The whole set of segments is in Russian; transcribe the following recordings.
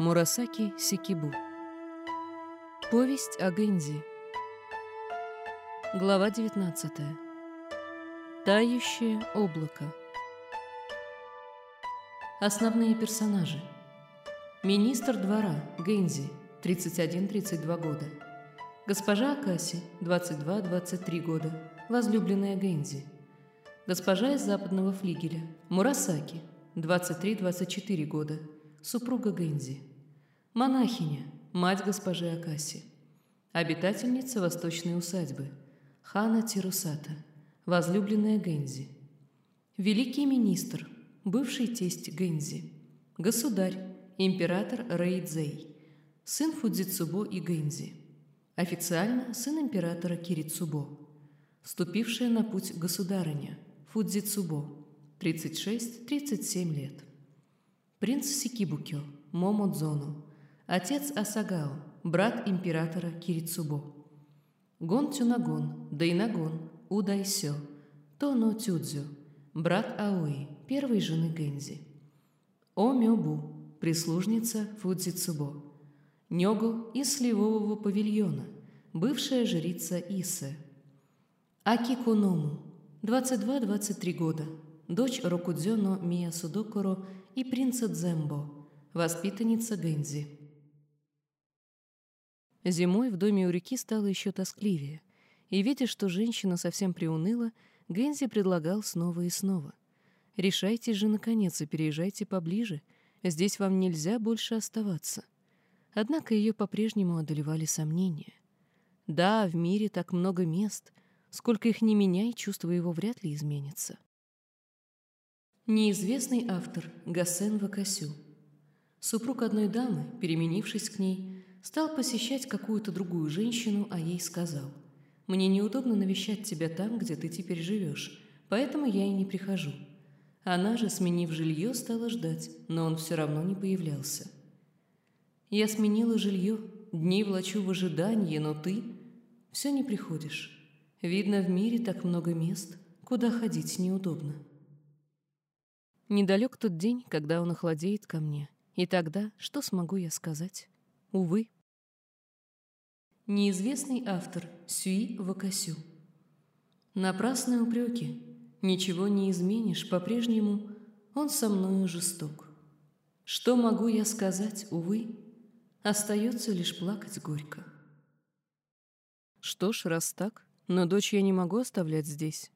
Мурасаки Сикибу. Повесть о Гэнзи. Глава 19. Тающее облако. Основные персонажи. Министр двора Гэнзи, 31-32 года. Госпожа Акаси, 22-23 года, возлюбленная Гэнзи. Госпожа из западного флигеля, Мурасаки, 23-24 года, супруга Гэнзи. Монахиня, мать госпожи Акаси. Обитательница восточной усадьбы. Хана Тирусата, возлюбленная Гэнзи. Великий министр, бывший тесть Гэнзи. Государь, император Рейдзей. Сын Фудзицубо и Гэнзи. Официально сын императора Кирицубо. Вступившая на путь государыня Фудзицубо. 36-37 лет. Принц Сикибукё, Момодзону, отец Асагао, брат императора Кирицубо. Гон Тюнагон, Дайнагон, Удайсё, Тоно Тюдзю, брат Аои, первой жены Гэнзи. О Мёбу, прислужница Фудзицубо. Нёго из Сливового павильона, бывшая жрица Исе. Аки Коному, 22-23 года, дочь Рокудзёно Мия Судокоро и принца Дзембо, воспитанница Гэнзи. Зимой в доме у реки стало еще тоскливее, и, видя, что женщина совсем приуныла, Гэнзи предлагал снова и снова. «Решайте же, наконец, и переезжайте поближе. Здесь вам нельзя больше оставаться». Однако ее по-прежнему одолевали сомнения. Да, в мире так много мест. Сколько их не меняй, чувство его вряд ли изменится. Неизвестный автор Гасен Вакасю. Супруг одной дамы, переменившись к ней, стал посещать какую-то другую женщину, а ей сказал, «Мне неудобно навещать тебя там, где ты теперь живешь, поэтому я и не прихожу». Она же, сменив жилье, стала ждать, но он все равно не появлялся. «Я сменила жилье, дней влачу в ожидании, но ты все не приходишь. Видно, в мире так много мест, куда ходить неудобно». Недалек тот день, когда он охладеет ко мне, и тогда что смогу я сказать? Увы. Неизвестный автор Сюи Вакасю. Напрасные упреки. Ничего не изменишь, по-прежнему он со мною жесток. Что могу я сказать, увы? Остается лишь плакать горько. Что ж, раз так, но дочь я не могу оставлять здесь.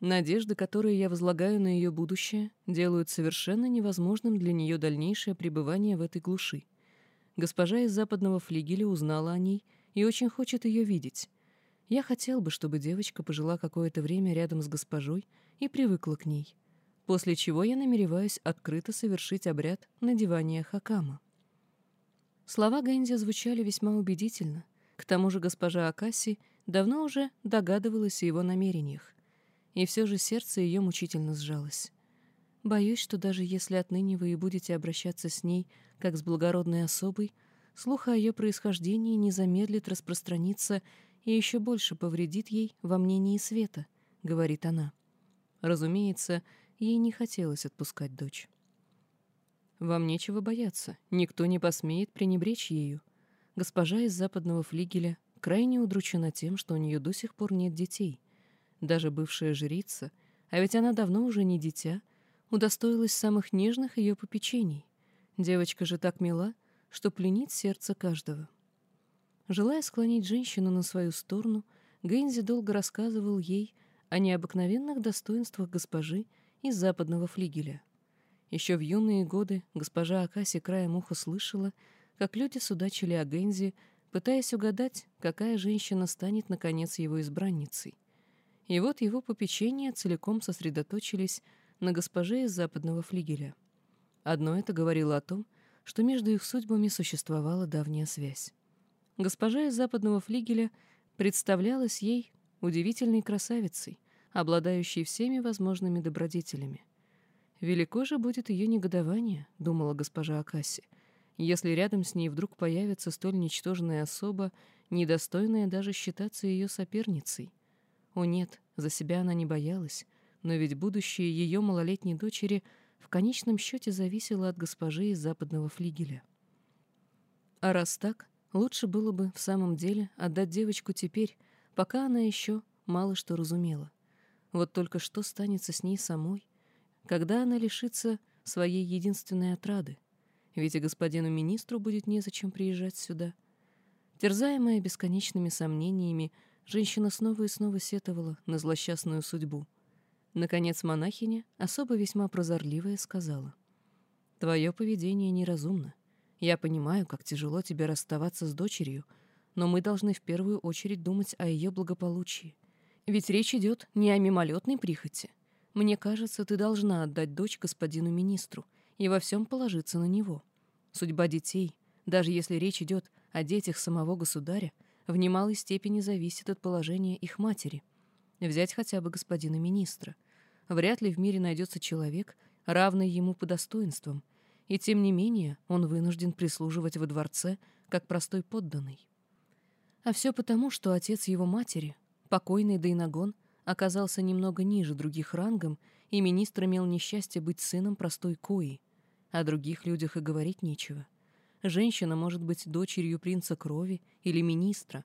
Надежды, которые я возлагаю на ее будущее, делают совершенно невозможным для нее дальнейшее пребывание в этой глуши. Госпожа из западного флигеля узнала о ней и очень хочет ее видеть. Я хотел бы, чтобы девочка пожила какое-то время рядом с госпожой и привыкла к ней, после чего я намереваюсь открыто совершить обряд надевания хакама. Слова Гэнзи звучали весьма убедительно. К тому же госпожа Акаси давно уже догадывалась о его намерениях и все же сердце ее мучительно сжалось. Боюсь, что даже если отныне вы и будете обращаться с ней как с благородной особой, слух о ее происхождении не замедлит распространиться и еще больше повредит ей во мнении света, — говорит она. Разумеется, ей не хотелось отпускать дочь. Вам нечего бояться, никто не посмеет пренебречь ею. Госпожа из западного флигеля крайне удручена тем, что у нее до сих пор нет детей — даже бывшая жрица, а ведь она давно уже не дитя, удостоилась самых нежных ее попечений. Девочка же так мила, что пленит сердце каждого. Желая склонить женщину на свою сторону, Гэнзи долго рассказывал ей о необыкновенных достоинствах госпожи из западного флигеля. Еще в юные годы госпожа Акаси краем уха слышала, как люди судачили о Гэнзи, пытаясь угадать, какая женщина станет, наконец, его избранницей. И вот его попечения целиком сосредоточились на госпоже из западного флигеля. Одно это говорило о том, что между их судьбами существовала давняя связь. Госпожа из западного флигеля представлялась ей удивительной красавицей, обладающей всеми возможными добродетелями. «Велико же будет ее негодование», — думала госпожа Акаси, «если рядом с ней вдруг появится столь ничтожная особа, недостойная даже считаться ее соперницей. О нет, за себя она не боялась, но ведь будущее ее малолетней дочери в конечном счете зависело от госпожи из западного флигеля. А раз так, лучше было бы в самом деле отдать девочку теперь, пока она еще мало что разумела. Вот только что станется с ней самой, когда она лишится своей единственной отрады, ведь и господину министру будет незачем приезжать сюда. Терзаемая бесконечными сомнениями, женщина снова и снова сетовала на злосчастную судьбу. Наконец монахиня, особо весьма прозорливая, сказала, «Твое поведение неразумно. Я понимаю, как тяжело тебе расставаться с дочерью, но мы должны в первую очередь думать о ее благополучии. Ведь речь идет не о мимолетной прихоти. Мне кажется, ты должна отдать дочь господину министру и во всем положиться на него. Судьба детей, даже если речь идет о детях самого государя, в немалой степени зависит от положения их матери. Взять хотя бы господина министра. Вряд ли в мире найдется человек, равный ему по достоинствам, и тем не менее он вынужден прислуживать во дворце, как простой подданный. А все потому, что отец его матери, покойный Дейнагон, оказался немного ниже других рангом, и министр имел несчастье быть сыном простой кои. О других людях и говорить нечего. Женщина может быть дочерью принца крови или министра,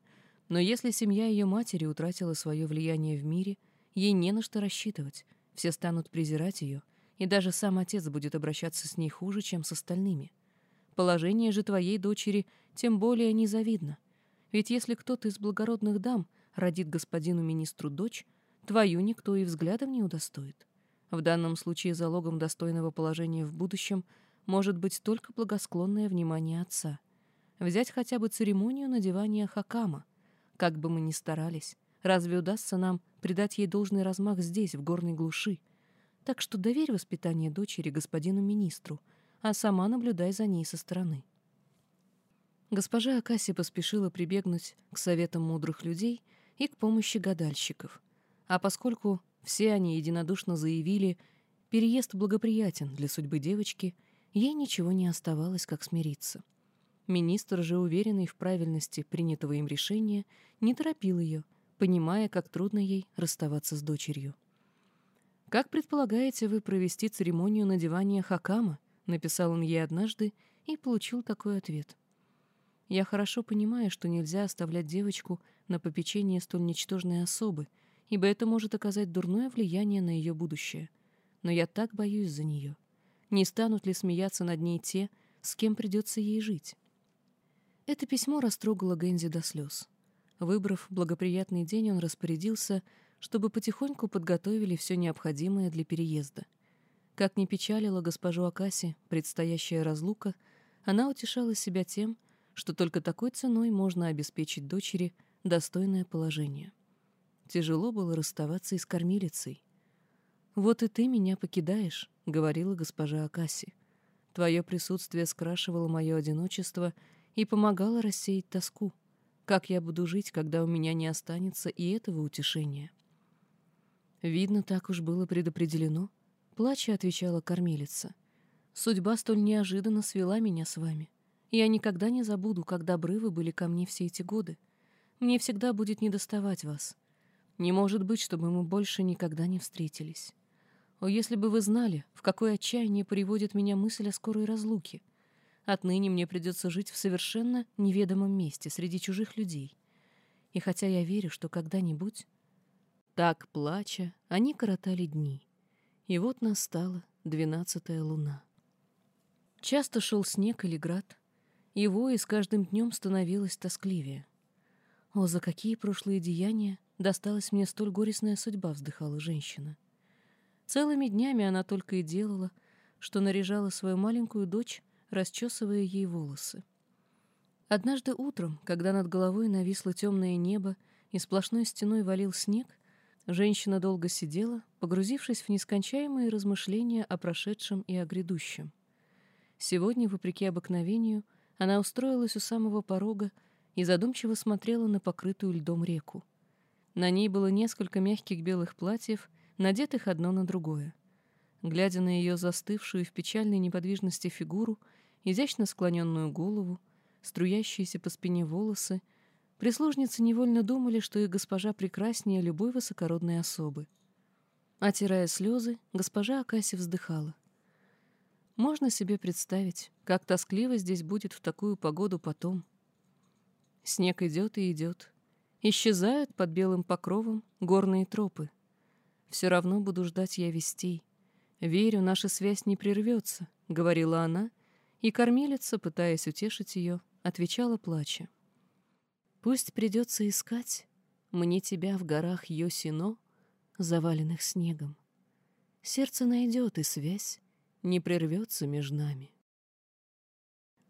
но если семья ее матери утратила свое влияние в мире, ей не на что рассчитывать, все станут презирать ее, и даже сам отец будет обращаться с ней хуже, чем с остальными. Положение же твоей дочери тем более незавидно. Ведь если кто-то из благородных дам родит господину министру дочь, твою никто и взглядом не удостоит. В данном случае залогом достойного положения в будущем может быть только благосклонное внимание отца. Взять хотя бы церемонию надевания хакама. Как бы мы ни старались, разве удастся нам придать ей должный размах здесь, в горной глуши? Так что доверь воспитание дочери господину министру, а сама наблюдай за ней со стороны. Госпожа Акаси поспешила прибегнуть к советам мудрых людей и к помощи гадальщиков. А поскольку все они единодушно заявили, переезд благоприятен для судьбы девочки, ей ничего не оставалось, как смириться. Министр же, уверенный в правильности принятого им решения, не торопил ее, понимая, как трудно ей расставаться с дочерью. «Как предполагаете вы провести церемонию надевания хакама?» — написал он ей однажды и получил такой ответ. «Я хорошо понимаю, что нельзя оставлять девочку на попечение столь ничтожной особы, ибо это может оказать дурное влияние на ее будущее. Но я так боюсь за нее. Не станут ли смеяться над ней те, с кем придется ей жить? Это письмо растрогало Гэнзи до слез. Выбрав благоприятный день, он распорядился, чтобы потихоньку подготовили все необходимое для переезда. Как ни печалила госпожу Акаси предстоящая разлука, она утешала себя тем, что только такой ценой можно обеспечить дочери достойное положение. Тяжело было расставаться и с кормилицей. «Вот и ты меня покидаешь», — говорила госпожа Акаси. «Твое присутствие скрашивало мое одиночество и помогало рассеять тоску. Как я буду жить, когда у меня не останется и этого утешения?» «Видно, так уж было предопределено», — плача отвечала кормилица. «Судьба столь неожиданно свела меня с вами. Я никогда не забуду, как добры вы были ко мне все эти годы. Мне всегда будет недоставать вас. Не может быть, чтобы мы больше никогда не встретились. О, если бы вы знали, в какое отчаяние приводит меня мысль о скорой разлуке. Отныне мне придется жить в совершенно неведомом месте, среди чужих людей. И хотя я верю, что когда-нибудь... Так, плача, они коротали дни. И вот настала двенадцатая луна. Часто шел снег или град. Его и с каждым днем становилось тоскливее. О, за какие прошлые деяния досталась мне столь горестная судьба, вздыхала женщина. Целыми днями она только и делала, что наряжала свою маленькую дочь, расчесывая ей волосы. Однажды утром, когда над головой нависло темное небо и сплошной стеной валил снег, женщина долго сидела, погрузившись в нескончаемые размышления о прошедшем и о грядущем. Сегодня, вопреки обыкновению, она устроилась у самого порога и задумчиво смотрела на покрытую льдом реку. На ней было несколько мягких белых платьев, надетых одно на другое. Глядя на ее застывшую в печальной неподвижности фигуру, изящно склоненную голову, струящиеся по спине волосы, прислужницы невольно думали, что их госпожа прекраснее любой высокородной особы. Отирая слезы, госпожа Акаси вздыхала. Можно себе представить, как тоскливо здесь будет в такую погоду потом. Снег идет и идет. Исчезают под белым покровом горные тропы. Все равно буду ждать я вестей. Верю, наша связь не прервется, — говорила она, и кормилица, пытаясь утешить ее, отвечала плача. Пусть придется искать мне тебя в горах Йосино, заваленных снегом. Сердце найдет, и связь не прервется между нами.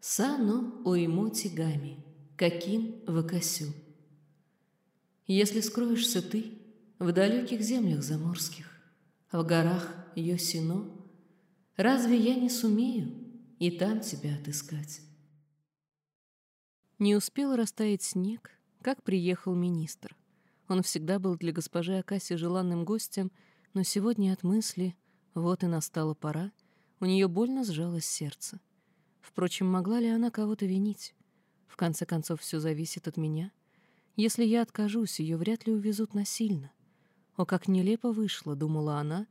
Сано уймо тигами, каким вакасю. Если скроешься ты в далеких землях заморских, в горах Йосино, разве я не сумею и там тебя отыскать? Не успел растаять снег, как приехал министр. Он всегда был для госпожи Акаси желанным гостем, но сегодня от мысли «вот и настала пора» у нее больно сжалось сердце. Впрочем, могла ли она кого-то винить? В конце концов, все зависит от меня. Если я откажусь, ее вряд ли увезут насильно. О, как нелепо вышло, думала она,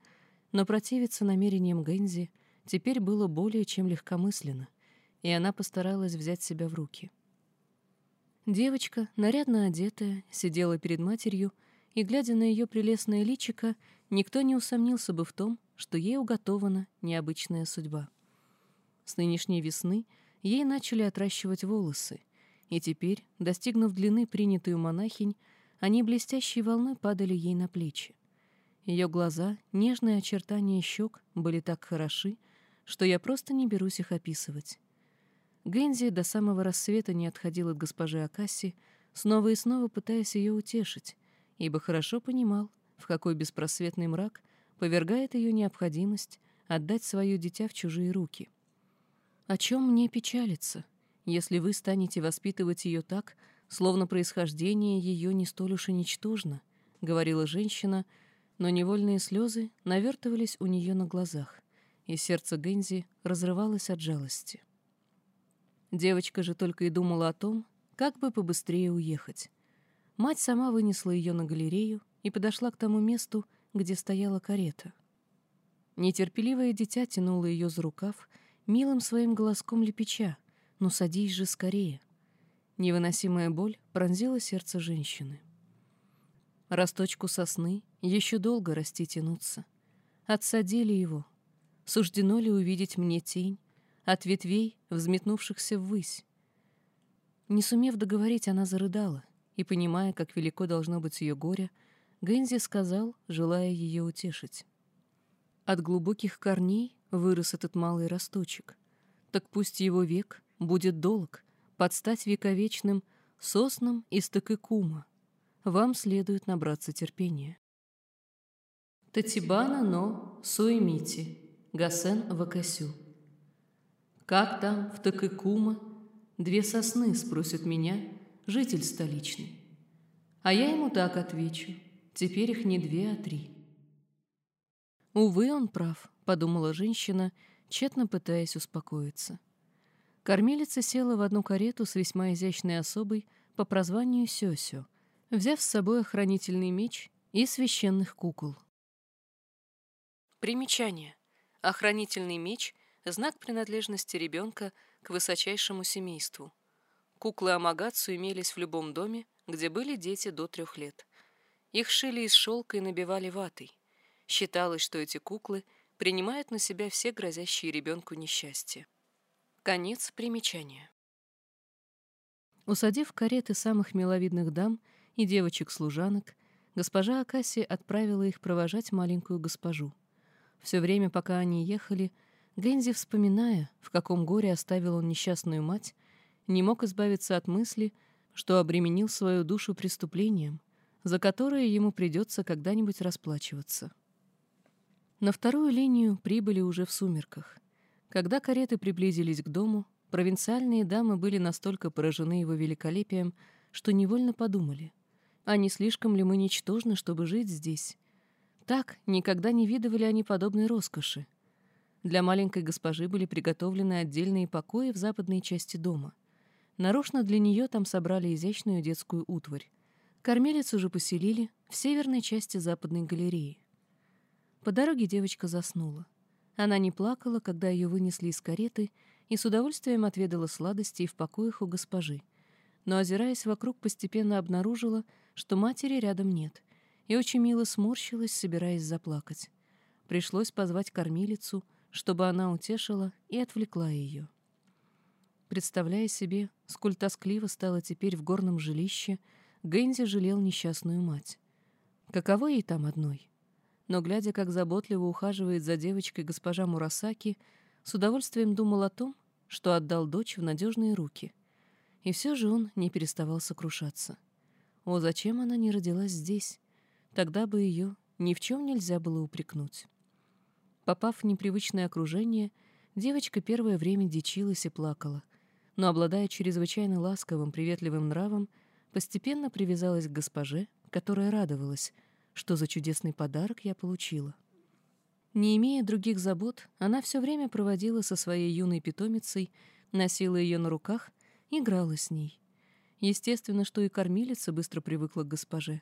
но противиться намерениям Гэнзи теперь было более чем легкомысленно, и она постаралась взять себя в руки. Девочка, нарядно одетая, сидела перед матерью, и, глядя на ее прелестное личико, никто не усомнился бы в том, что ей уготована необычная судьба. С нынешней весны ей начали отращивать волосы, и теперь, достигнув длины принятой монахинь, они блестящей волной падали ей на плечи. Ее глаза, нежные очертания щек были так хороши, что я просто не берусь их описывать. Гэнзи до самого рассвета не отходил от госпожи Акаси, снова и снова пытаясь ее утешить, ибо хорошо понимал, в какой беспросветный мрак повергает ее необходимость отдать свое дитя в чужие руки. О чем мне печалиться, если вы станете воспитывать ее так, словно происхождение ее не столь уж и ничтожно, — говорила женщина, но невольные слезы навертывались у нее на глазах, и сердце Гэнзи разрывалось от жалости. Девочка же только и думала о том, как бы побыстрее уехать. Мать сама вынесла ее на галерею и подошла к тому месту, где стояла карета. Нетерпеливое дитя тянуло ее за рукав, милым своим голоском лепеча. «Ну, садись же скорее!» Невыносимая боль пронзила сердце женщины. Росточку сосны еще долго расти тянуться. Отсадили его. Суждено ли увидеть мне тень, от ветвей, взметнувшихся ввысь. Не сумев договорить, она зарыдала, и, понимая, как велико должно быть ее горе, Гэнзи сказал, желая ее утешить. От глубоких корней вырос этот малый росточек. Так пусть его век будет долг, под стать вековечным соснам из Такыкума. Вам следует набраться терпения. Татибана но Суэмити, Гасен Вакасю. Как там, в Такыкума, две сосны спросят меня, житель столичный. А я ему так отвечу, теперь их не две, а три. Увы, он прав, подумала женщина, тщетно пытаясь успокоиться. Кормилица села в одну карету с весьма изящной особой по прозванию Сёсё, взяв с собой охранительный меч и священных кукол. Примечание. Охранительный меч — знак принадлежности ребенка к высочайшему семейству. Куклы Амагацу имелись в любом доме, где были дети до трех лет. Их шили из шелка и набивали ватой. Считалось, что эти куклы принимают на себя все грозящие ребенку несчастья. Конец примечания. Усадив кареты самых миловидных дам и девочек-служанок, госпожа Акаси отправила их провожать маленькую госпожу. Все время, пока они ехали, Гензи, вспоминая, в каком горе оставил он несчастную мать, не мог избавиться от мысли, что обременил свою душу преступлением, за которое ему придется когда-нибудь расплачиваться. На вторую линию прибыли уже в сумерках. Когда кареты приблизились к дому, провинциальные дамы были настолько поражены его великолепием, что невольно подумали, а не слишком ли мы ничтожны, чтобы жить здесь? Так, никогда не видывали они подобной роскоши. Для маленькой госпожи были приготовлены отдельные покои в западной части дома. Нарочно для нее там собрали изящную детскую утварь. Кормилицу же поселили в северной части западной галереи. По дороге девочка заснула. Она не плакала, когда ее вынесли из кареты, и с удовольствием отведала сладостей в покоях у госпожи. Но, озираясь вокруг, постепенно обнаружила, что матери рядом нет, и очень мило сморщилась, собираясь заплакать. Пришлось позвать кормилицу, чтобы она утешила и отвлекла ее. Представляя себе, сколь тоскливо стало теперь в горном жилище, Гэнзи жалел несчастную мать. Каково ей там одной? Но, глядя, как заботливо ухаживает за девочкой госпожа Мурасаки, с удовольствием думал о том, что отдал дочь в надежные руки. И все же он не переставал сокрушаться. О, зачем она не родилась здесь? Тогда бы ее ни в чем нельзя было упрекнуть. Попав в непривычное окружение, девочка первое время дичилась и плакала, но, обладая чрезвычайно ласковым, приветливым нравом, постепенно привязалась к госпоже, которая радовалась, что за чудесный подарок я получила. Не имея других забот, она все время проводила со своей юной питомицей, носила ее на руках, играла с ней. Естественно, что и кормилица быстро привыкла к госпоже.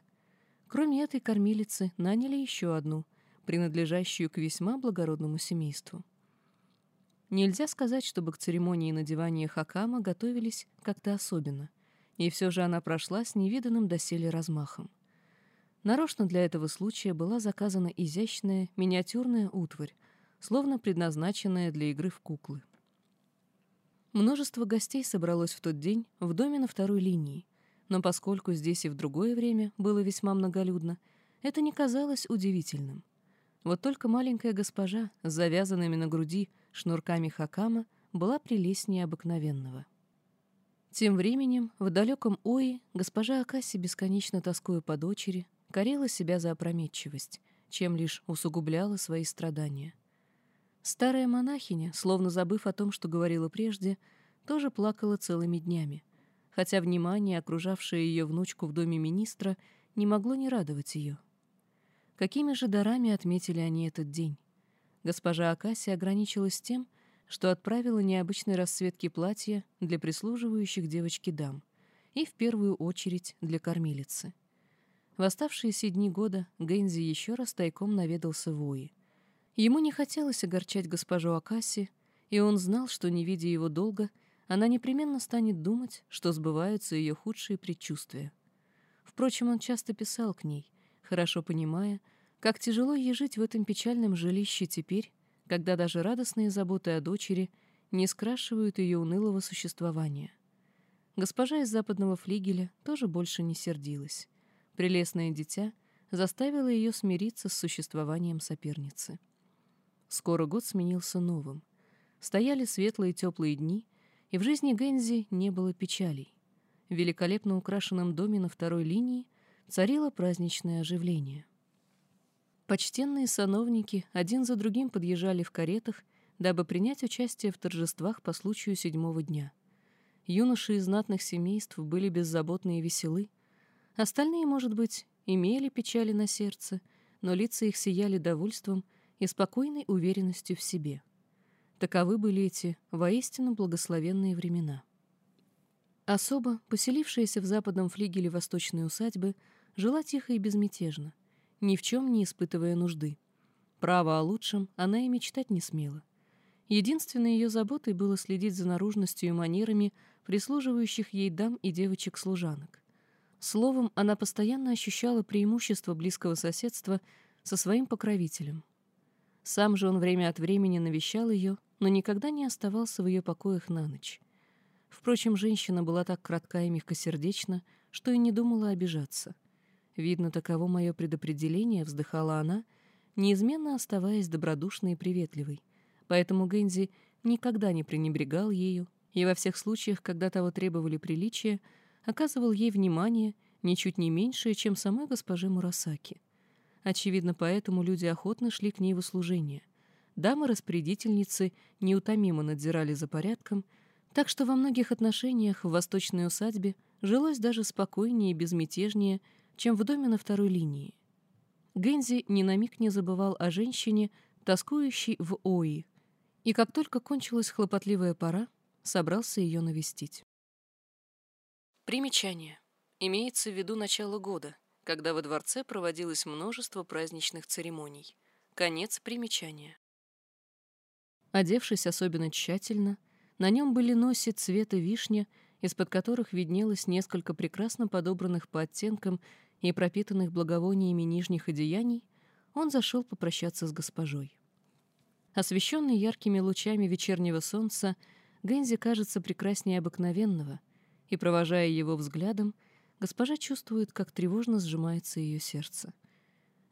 Кроме этой кормилицы наняли еще одну, принадлежащую к весьма благородному семейству. Нельзя сказать, чтобы к церемонии надевания хакама готовились как-то особенно, и все же она прошла с невиданным доселе размахом. Нарочно для этого случая была заказана изящная миниатюрная утварь, словно предназначенная для игры в куклы. Множество гостей собралось в тот день в доме на второй линии, но поскольку здесь и в другое время было весьма многолюдно, это не казалось удивительным. Вот только маленькая госпожа с завязанными на груди шнурками хакама была прелестнее обыкновенного. Тем временем в далеком Ои госпожа Акаси, бесконечно тоскуя по дочери, корила себя за опрометчивость, чем лишь усугубляла свои страдания. Старая монахиня, словно забыв о том, что говорила прежде, тоже плакала целыми днями, хотя внимание, окружавшее ее внучку в доме министра, не могло не радовать ее. Какими же дарами отметили они этот день? Госпожа Акаси ограничилась тем, что отправила необычной расцветки платья для прислуживающих девочки дам и в первую очередь для кормилицы. В оставшиеся дни года Гэнзи еще раз тайком наведался в Уи. Ему не хотелось огорчать госпожу Акаси, и он знал, что, не видя его долго, она непременно станет думать, что сбываются ее худшие предчувствия. Впрочем, он часто писал к ней, хорошо понимая, как тяжело ей жить в этом печальном жилище теперь, когда даже радостные заботы о дочери не скрашивают ее унылого существования. Госпожа из западного флигеля тоже больше не сердилась прелестное дитя заставило ее смириться с существованием соперницы. Скоро год сменился новым. Стояли светлые теплые дни, и в жизни Гензи не было печалей. В великолепно украшенном доме на второй линии царило праздничное оживление. Почтенные сановники один за другим подъезжали в каретах, дабы принять участие в торжествах по случаю седьмого дня. Юноши из знатных семейств были беззаботны и веселы, Остальные, может быть, имели печали на сердце, но лица их сияли довольством и спокойной уверенностью в себе. Таковы были эти воистину благословенные времена. Особо, поселившаяся в западном флигеле восточной усадьбы, жила тихо и безмятежно, ни в чем не испытывая нужды. Право о лучшем она и мечтать не смела. Единственной ее заботой было следить за наружностью и манерами прислуживающих ей дам и девочек-служанок. Словом, она постоянно ощущала преимущество близкого соседства со своим покровителем. Сам же он время от времени навещал ее, но никогда не оставался в ее покоях на ночь. Впрочем, женщина была так кратка и мягкосердечна, что и не думала обижаться. Видно, таково мое предопределение, вздыхала она, неизменно оставаясь добродушной и приветливой. Поэтому Гэнзи никогда не пренебрегал ею, и во всех случаях, когда того требовали приличия, оказывал ей внимание ничуть не меньшее, чем самой госпоже Мурасаки. Очевидно, поэтому люди охотно шли к ней в услужение. Дамы-распорядительницы неутомимо надзирали за порядком, так что во многих отношениях в восточной усадьбе жилось даже спокойнее и безмятежнее, чем в доме на второй линии. Гензи ни на миг не забывал о женщине, тоскующей в Ои, и как только кончилась хлопотливая пора, собрался ее навестить. Примечание. Имеется в виду начало года, когда во дворце проводилось множество праздничных церемоний. Конец примечания. Одевшись особенно тщательно, на нем были носи цвета вишня, из-под которых виднелось несколько прекрасно подобранных по оттенкам и пропитанных благовониями нижних одеяний, он зашел попрощаться с госпожой. Освещенный яркими лучами вечернего солнца, Гэнзи кажется прекраснее обыкновенного, и, провожая его взглядом, госпожа чувствует, как тревожно сжимается ее сердце.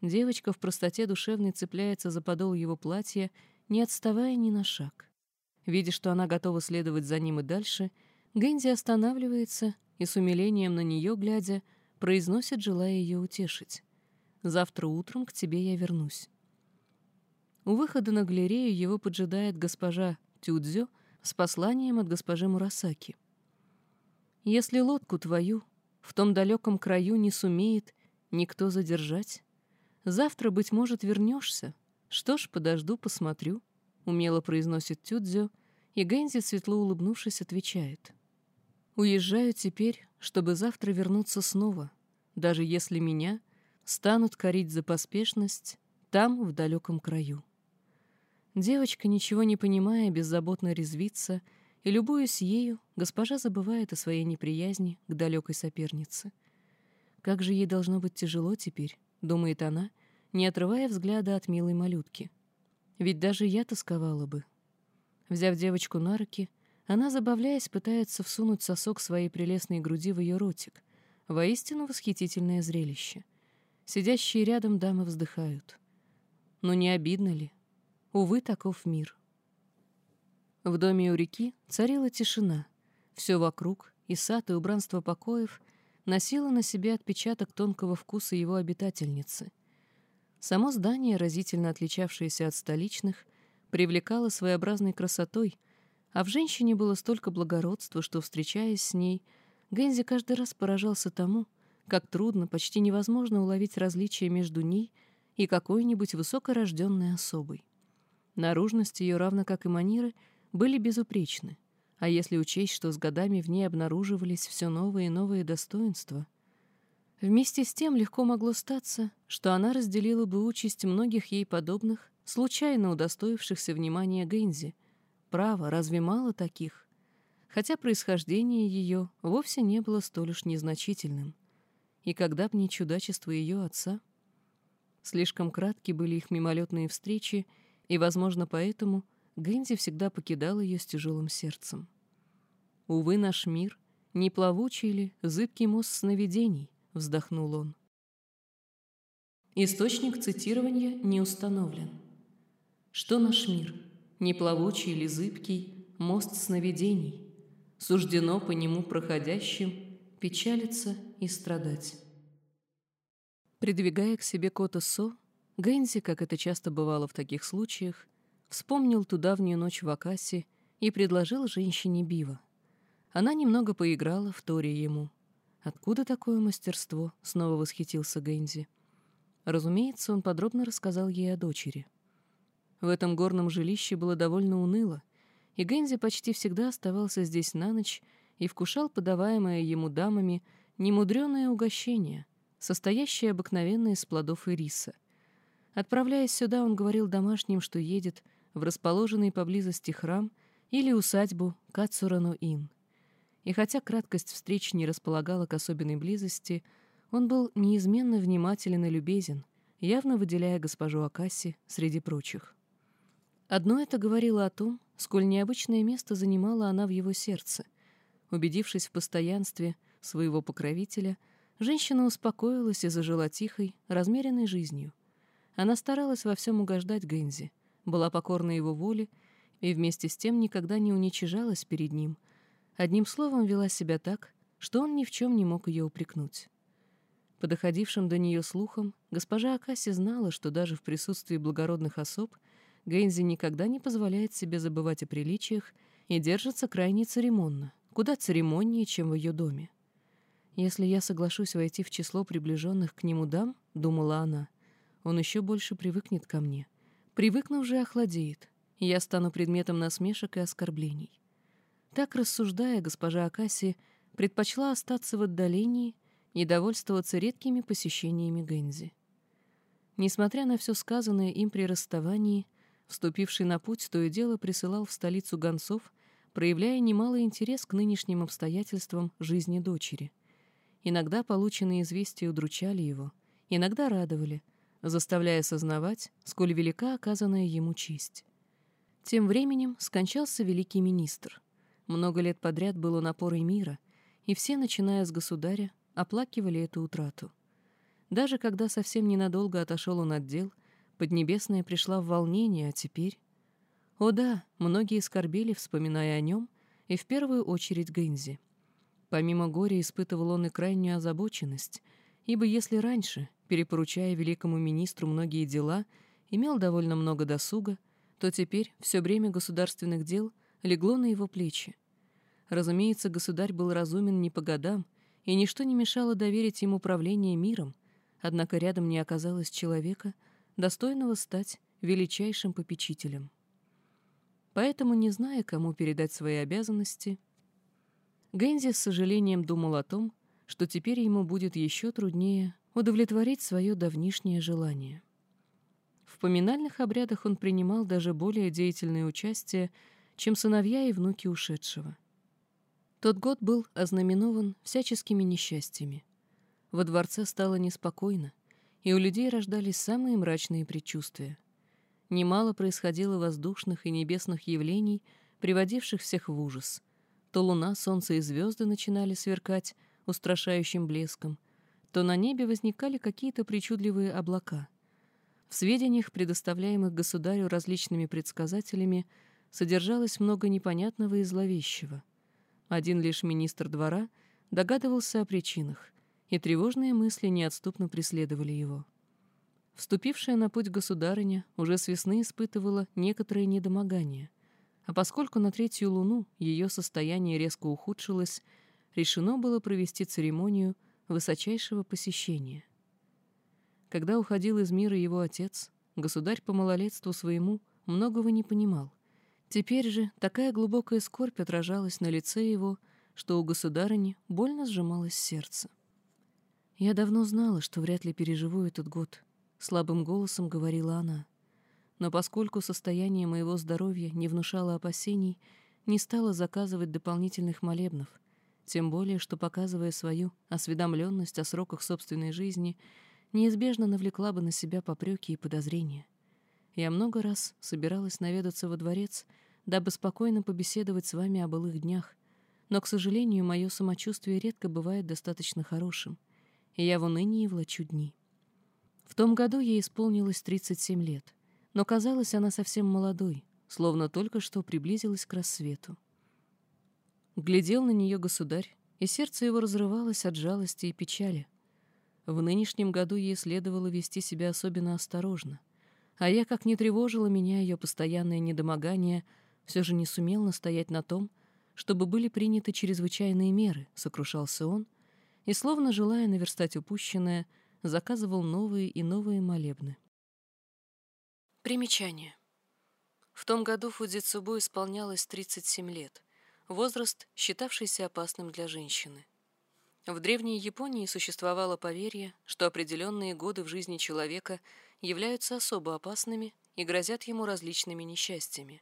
Девочка в простоте душевной цепляется за подол его платья, не отставая ни на шаг. Видя, что она готова следовать за ним и дальше, Гэнзи останавливается и с умилением на нее глядя, произносит, желая ее утешить. «Завтра утром к тебе я вернусь». У выхода на галерею его поджидает госпожа Тюдзё с посланием от госпожи Мурасаки. «Если лодку твою в том далеком краю не сумеет никто задержать, завтра, быть может, вернешься. Что ж, подожду, посмотрю», — умело произносит Тюдзё, и Гэнзи, светло улыбнувшись, отвечает. «Уезжаю теперь, чтобы завтра вернуться снова, даже если меня станут корить за поспешность там, в далеком краю». Девочка, ничего не понимая, беззаботно резвится, и, любуясь ею, госпожа забывает о своей неприязни к далекой сопернице. «Как же ей должно быть тяжело теперь», — думает она, не отрывая взгляда от милой малютки. «Ведь даже я тосковала бы». Взяв девочку на руки, она, забавляясь, пытается всунуть сосок своей прелестной груди в ее ротик. Воистину восхитительное зрелище. Сидящие рядом дамы вздыхают. Но не обидно ли? Увы, таков мир. В доме у реки царила тишина. Все вокруг, и сад, и убранство покоев, носило на себе отпечаток тонкого вкуса его обитательницы. Само здание, разительно отличавшееся от столичных, привлекало своеобразной красотой, а в женщине было столько благородства, что, встречаясь с ней, Гензи каждый раз поражался тому, как трудно, почти невозможно уловить различия между ней и какой-нибудь высокорожденной особой. Наружность ее, равно как и манеры, были безупречны, а если учесть, что с годами в ней обнаруживались все новые и новые достоинства, вместе с тем легко могло статься, что она разделила бы участь многих ей подобных, случайно удостоившихся внимания Гэнзи. Право, разве мало таких? Хотя происхождение ее вовсе не было столь уж незначительным. И когда б не чудачество ее отца... Слишком кратки были их мимолетные встречи, и, возможно, поэтому Гэнди всегда покидал ее с тяжелым сердцем. «Увы, наш мир, не плавучий ли, зыбкий мост сновидений», — вздохнул он. Источник цитирования не установлен. Что наш мир, не плавучий ли зыбкий, мост сновидений, суждено по нему проходящим печалиться и страдать. Придвигая к себе кота Со, Гэнзи, как это часто бывало в таких случаях, вспомнил ту давнюю ночь в Акасе и предложил женщине Бива. Она немного поиграла в Торе ему. «Откуда такое мастерство?» — снова восхитился Гэнзи. Разумеется, он подробно рассказал ей о дочери. В этом горном жилище было довольно уныло, и Гэнзи почти всегда оставался здесь на ночь и вкушал подаваемое ему дамами немудреное угощение, состоящее обыкновенно из плодов и риса — Отправляясь сюда, он говорил домашним, что едет в расположенный поблизости храм или усадьбу Кацурану-Ин. И хотя краткость встреч не располагала к особенной близости, он был неизменно внимателен и любезен, явно выделяя госпожу Акаси среди прочих. Одно это говорило о том, сколь необычное место занимала она в его сердце. Убедившись в постоянстве своего покровителя, женщина успокоилась и зажила тихой, размеренной жизнью. Она старалась во всем угождать Гэнзи, была покорна его воле и вместе с тем никогда не уничижалась перед ним. Одним словом, вела себя так, что он ни в чем не мог ее упрекнуть. По доходившим до нее слухам, госпожа Акаси знала, что даже в присутствии благородных особ Гэнзи никогда не позволяет себе забывать о приличиях и держится крайне церемонно, куда церемоннее, чем в ее доме. «Если я соглашусь войти в число приближенных к нему дам», — думала она, — он еще больше привыкнет ко мне. Привыкнув же, охладеет. Я стану предметом насмешек и оскорблений. Так рассуждая, госпожа Акаси предпочла остаться в отдалении и довольствоваться редкими посещениями Гэнзи. Несмотря на все сказанное им при расставании, вступивший на путь, то и дело присылал в столицу гонцов, проявляя немалый интерес к нынешним обстоятельствам жизни дочери. Иногда полученные известия удручали его, иногда радовали, заставляя сознавать, сколь велика оказанная ему честь. Тем временем скончался великий министр. Много лет подряд было напорой мира, и все, начиная с государя, оплакивали эту утрату. Даже когда совсем ненадолго отошел он от дел, Поднебесная пришла в волнение, а теперь... О да, многие скорбели, вспоминая о нем, и в первую очередь Гэнзи. Помимо горя испытывал он и крайнюю озабоченность, ибо если раньше, перепоручая великому министру многие дела, имел довольно много досуга, то теперь все бремя государственных дел легло на его плечи. Разумеется, государь был разумен не по годам, и ничто не мешало доверить ему управление миром, однако рядом не оказалось человека, достойного стать величайшим попечителем. Поэтому, не зная, кому передать свои обязанности, Гэнзи с сожалением думал о том, что теперь ему будет еще труднее удовлетворить свое давнишнее желание. В поминальных обрядах он принимал даже более деятельное участие, чем сыновья и внуки ушедшего. Тот год был ознаменован всяческими несчастьями. Во дворце стало неспокойно, и у людей рождались самые мрачные предчувствия. Немало происходило воздушных и небесных явлений, приводивших всех в ужас. То луна, солнце и звезды начинали сверкать устрашающим блеском, то на небе возникали какие-то причудливые облака. В сведениях, предоставляемых государю различными предсказателями, содержалось много непонятного и зловещего. Один лишь министр двора догадывался о причинах, и тревожные мысли неотступно преследовали его. Вступившая на путь государыня уже с весны испытывала некоторые недомогания, а поскольку на третью луну ее состояние резко ухудшилось, решено было провести церемонию высочайшего посещения. Когда уходил из мира его отец, государь по малолетству своему многого не понимал. Теперь же такая глубокая скорбь отражалась на лице его, что у государыни больно сжималось сердце. «Я давно знала, что вряд ли переживу этот год», — слабым голосом говорила она. «Но поскольку состояние моего здоровья не внушало опасений, не стала заказывать дополнительных молебнов, тем более, что, показывая свою осведомленность о сроках собственной жизни, неизбежно навлекла бы на себя попреки и подозрения. Я много раз собиралась наведаться во дворец, дабы спокойно побеседовать с вами о былых днях, но, к сожалению, мое самочувствие редко бывает достаточно хорошим — и я в унынии влачу дни. В том году ей исполнилось 37 лет, но казалась она совсем молодой, словно только что приблизилась к рассвету. Глядел на нее государь, и сердце его разрывалось от жалости и печали. В нынешнем году ей следовало вести себя особенно осторожно, а я, как не тревожила меня ее постоянное недомогание, все же не сумел настоять на том, чтобы были приняты чрезвычайные меры, сокрушался он, — и, словно желая наверстать упущенное, заказывал новые и новые молебны. Примечание. В том году Фудзицубу исполнялось 37 лет, возраст, считавшийся опасным для женщины. В древней Японии существовало поверье, что определенные годы в жизни человека являются особо опасными и грозят ему различными несчастьями.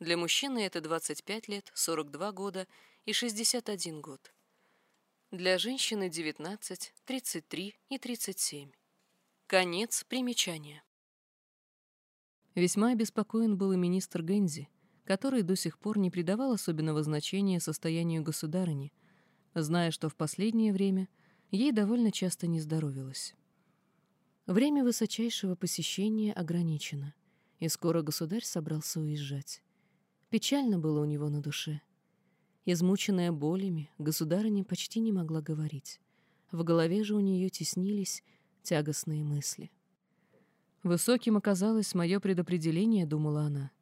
Для мужчины это 25 лет, 42 года и 61 год для женщины 19, 33 и 37. Конец примечания. Весьма обеспокоен был и министр Гензи, который до сих пор не придавал особенного значения состоянию государыни, зная, что в последнее время ей довольно часто не здоровилось. Время высочайшего посещения ограничено, и скоро государь собрался уезжать. Печально было у него на душе — Измученная болями, государыня почти не могла говорить. В голове же у нее теснились тягостные мысли. Высоким оказалось мое предопределение, думала она.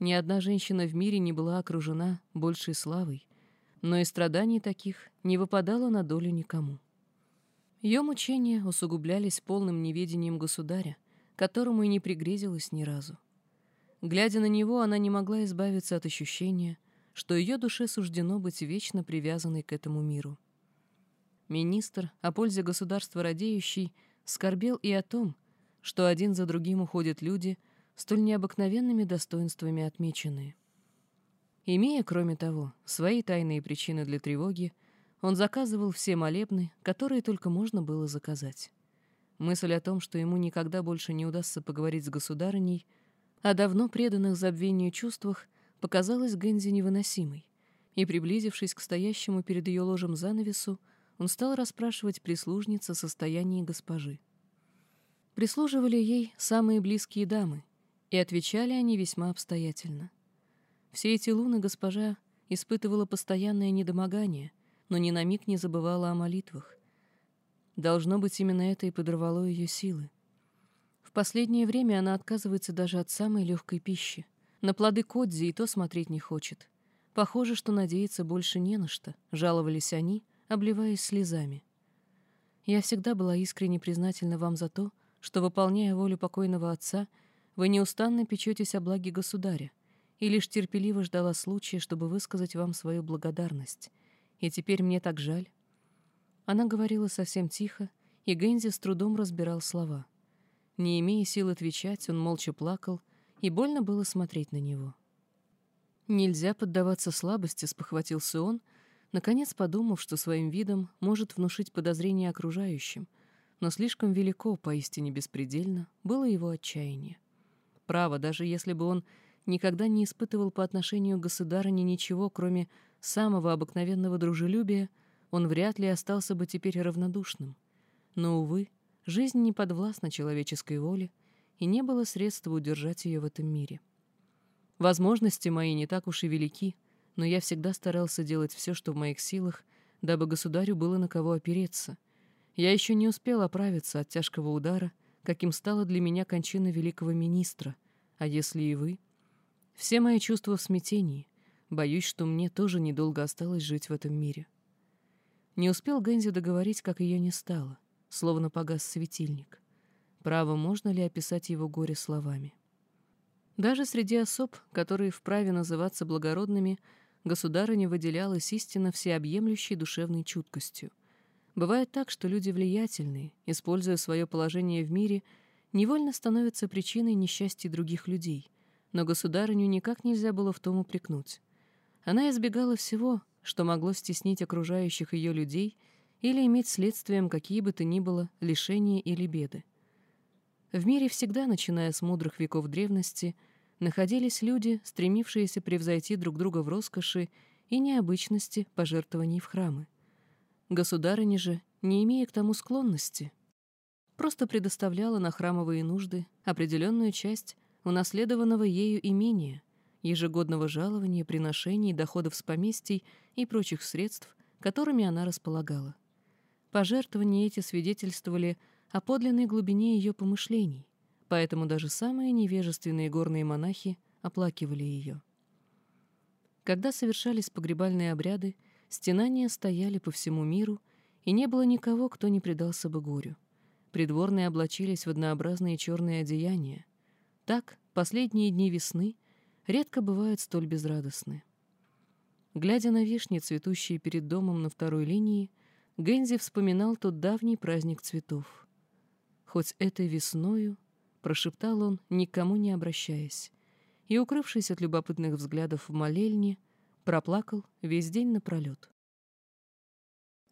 Ни одна женщина в мире не была окружена большей славой, но и страданий таких не выпадало на долю никому. Ее мучения усугублялись полным неведением государя, которому и не пригрезилось ни разу. Глядя на него, она не могла избавиться от ощущения, что ее душе суждено быть вечно привязанной к этому миру. Министр, о пользе государства радеющий, скорбел и о том, что один за другим уходят люди, столь необыкновенными достоинствами отмеченные. Имея, кроме того, свои тайные причины для тревоги, он заказывал все молебны, которые только можно было заказать. Мысль о том, что ему никогда больше не удастся поговорить с государыней, о давно преданных забвению чувствах, показалась Гэнзи невыносимой, и, приблизившись к стоящему перед ее ложем занавесу, он стал расспрашивать прислужниц о состоянии госпожи. Прислуживали ей самые близкие дамы, и отвечали они весьма обстоятельно. Все эти луны госпожа испытывала постоянное недомогание, но ни на миг не забывала о молитвах. Должно быть, именно это и подорвало ее силы. В последнее время она отказывается даже от самой легкой пищи. На плоды Кодзи и то смотреть не хочет. Похоже, что надеяться больше не на что, жаловались они, обливаясь слезами. Я всегда была искренне признательна вам за то, что, выполняя волю покойного отца, вы неустанно печетесь о благе государя, и лишь терпеливо ждала случая, чтобы высказать вам свою благодарность. И теперь мне так жаль, она говорила совсем тихо, и Гэнзи с трудом разбирал слова. Не имея сил отвечать, он молча плакал, и больно было смотреть на него. «Нельзя поддаваться слабости», — спохватился он, наконец подумав, что своим видом может внушить подозрение окружающим, но слишком велико, поистине беспредельно, было его отчаяние. Право, даже если бы он никогда не испытывал по отношению к государыне ничего, кроме самого обыкновенного дружелюбия, он вряд ли остался бы теперь равнодушным. Но, увы, жизнь не подвластна человеческой воле, и не было средства удержать ее в этом мире. Возможности мои не так уж и велики, но я всегда старался делать все, что в моих силах, дабы государю было на кого опереться. Я еще не успел оправиться от тяжкого удара, каким стала для меня кончина великого министра, а если и вы? Все мои чувства в смятении. Боюсь, что мне тоже недолго осталось жить в этом мире. Не успел Гэнзи договорить, как ее не стало, словно погас светильник. Право, можно ли описать его горе словами? Даже среди особ, которые вправе называться благородными, государыня выделялась истинно всеобъемлющей душевной чуткостью. Бывает так, что люди влиятельные, используя свое положение в мире, невольно становятся причиной несчастья других людей, но государыню никак нельзя было в том упрекнуть. Она избегала всего, что могло стеснить окружающих ее людей или иметь следствием какие бы то ни было лишения или беды. В мире всегда, начиная с мудрых веков древности, находились люди, стремившиеся превзойти друг друга в роскоши и необычности пожертвований в храмы. Государыня же, не имея к тому склонности, просто предоставляла на храмовые нужды определенную часть унаследованного ею имения, ежегодного жалования, приношений, доходов с поместий и прочих средств, которыми она располагала. Пожертвования эти свидетельствовали о подлинной глубине ее помышлений, поэтому даже самые невежественные горные монахи оплакивали ее. Когда совершались погребальные обряды, стенания стояли по всему миру, и не было никого, кто не предался бы горю. Придворные облачились в однообразные черные одеяния. Так, последние дни весны — редко бывают столь безрадостны. Глядя на вишни, цветущие перед домом на второй линии, Гензи вспоминал тот давний праздник цветов. «Хоть этой весною», — прошептал он, никому не обращаясь, и, укрывшись от любопытных взглядов в молельне, проплакал весь день напролет.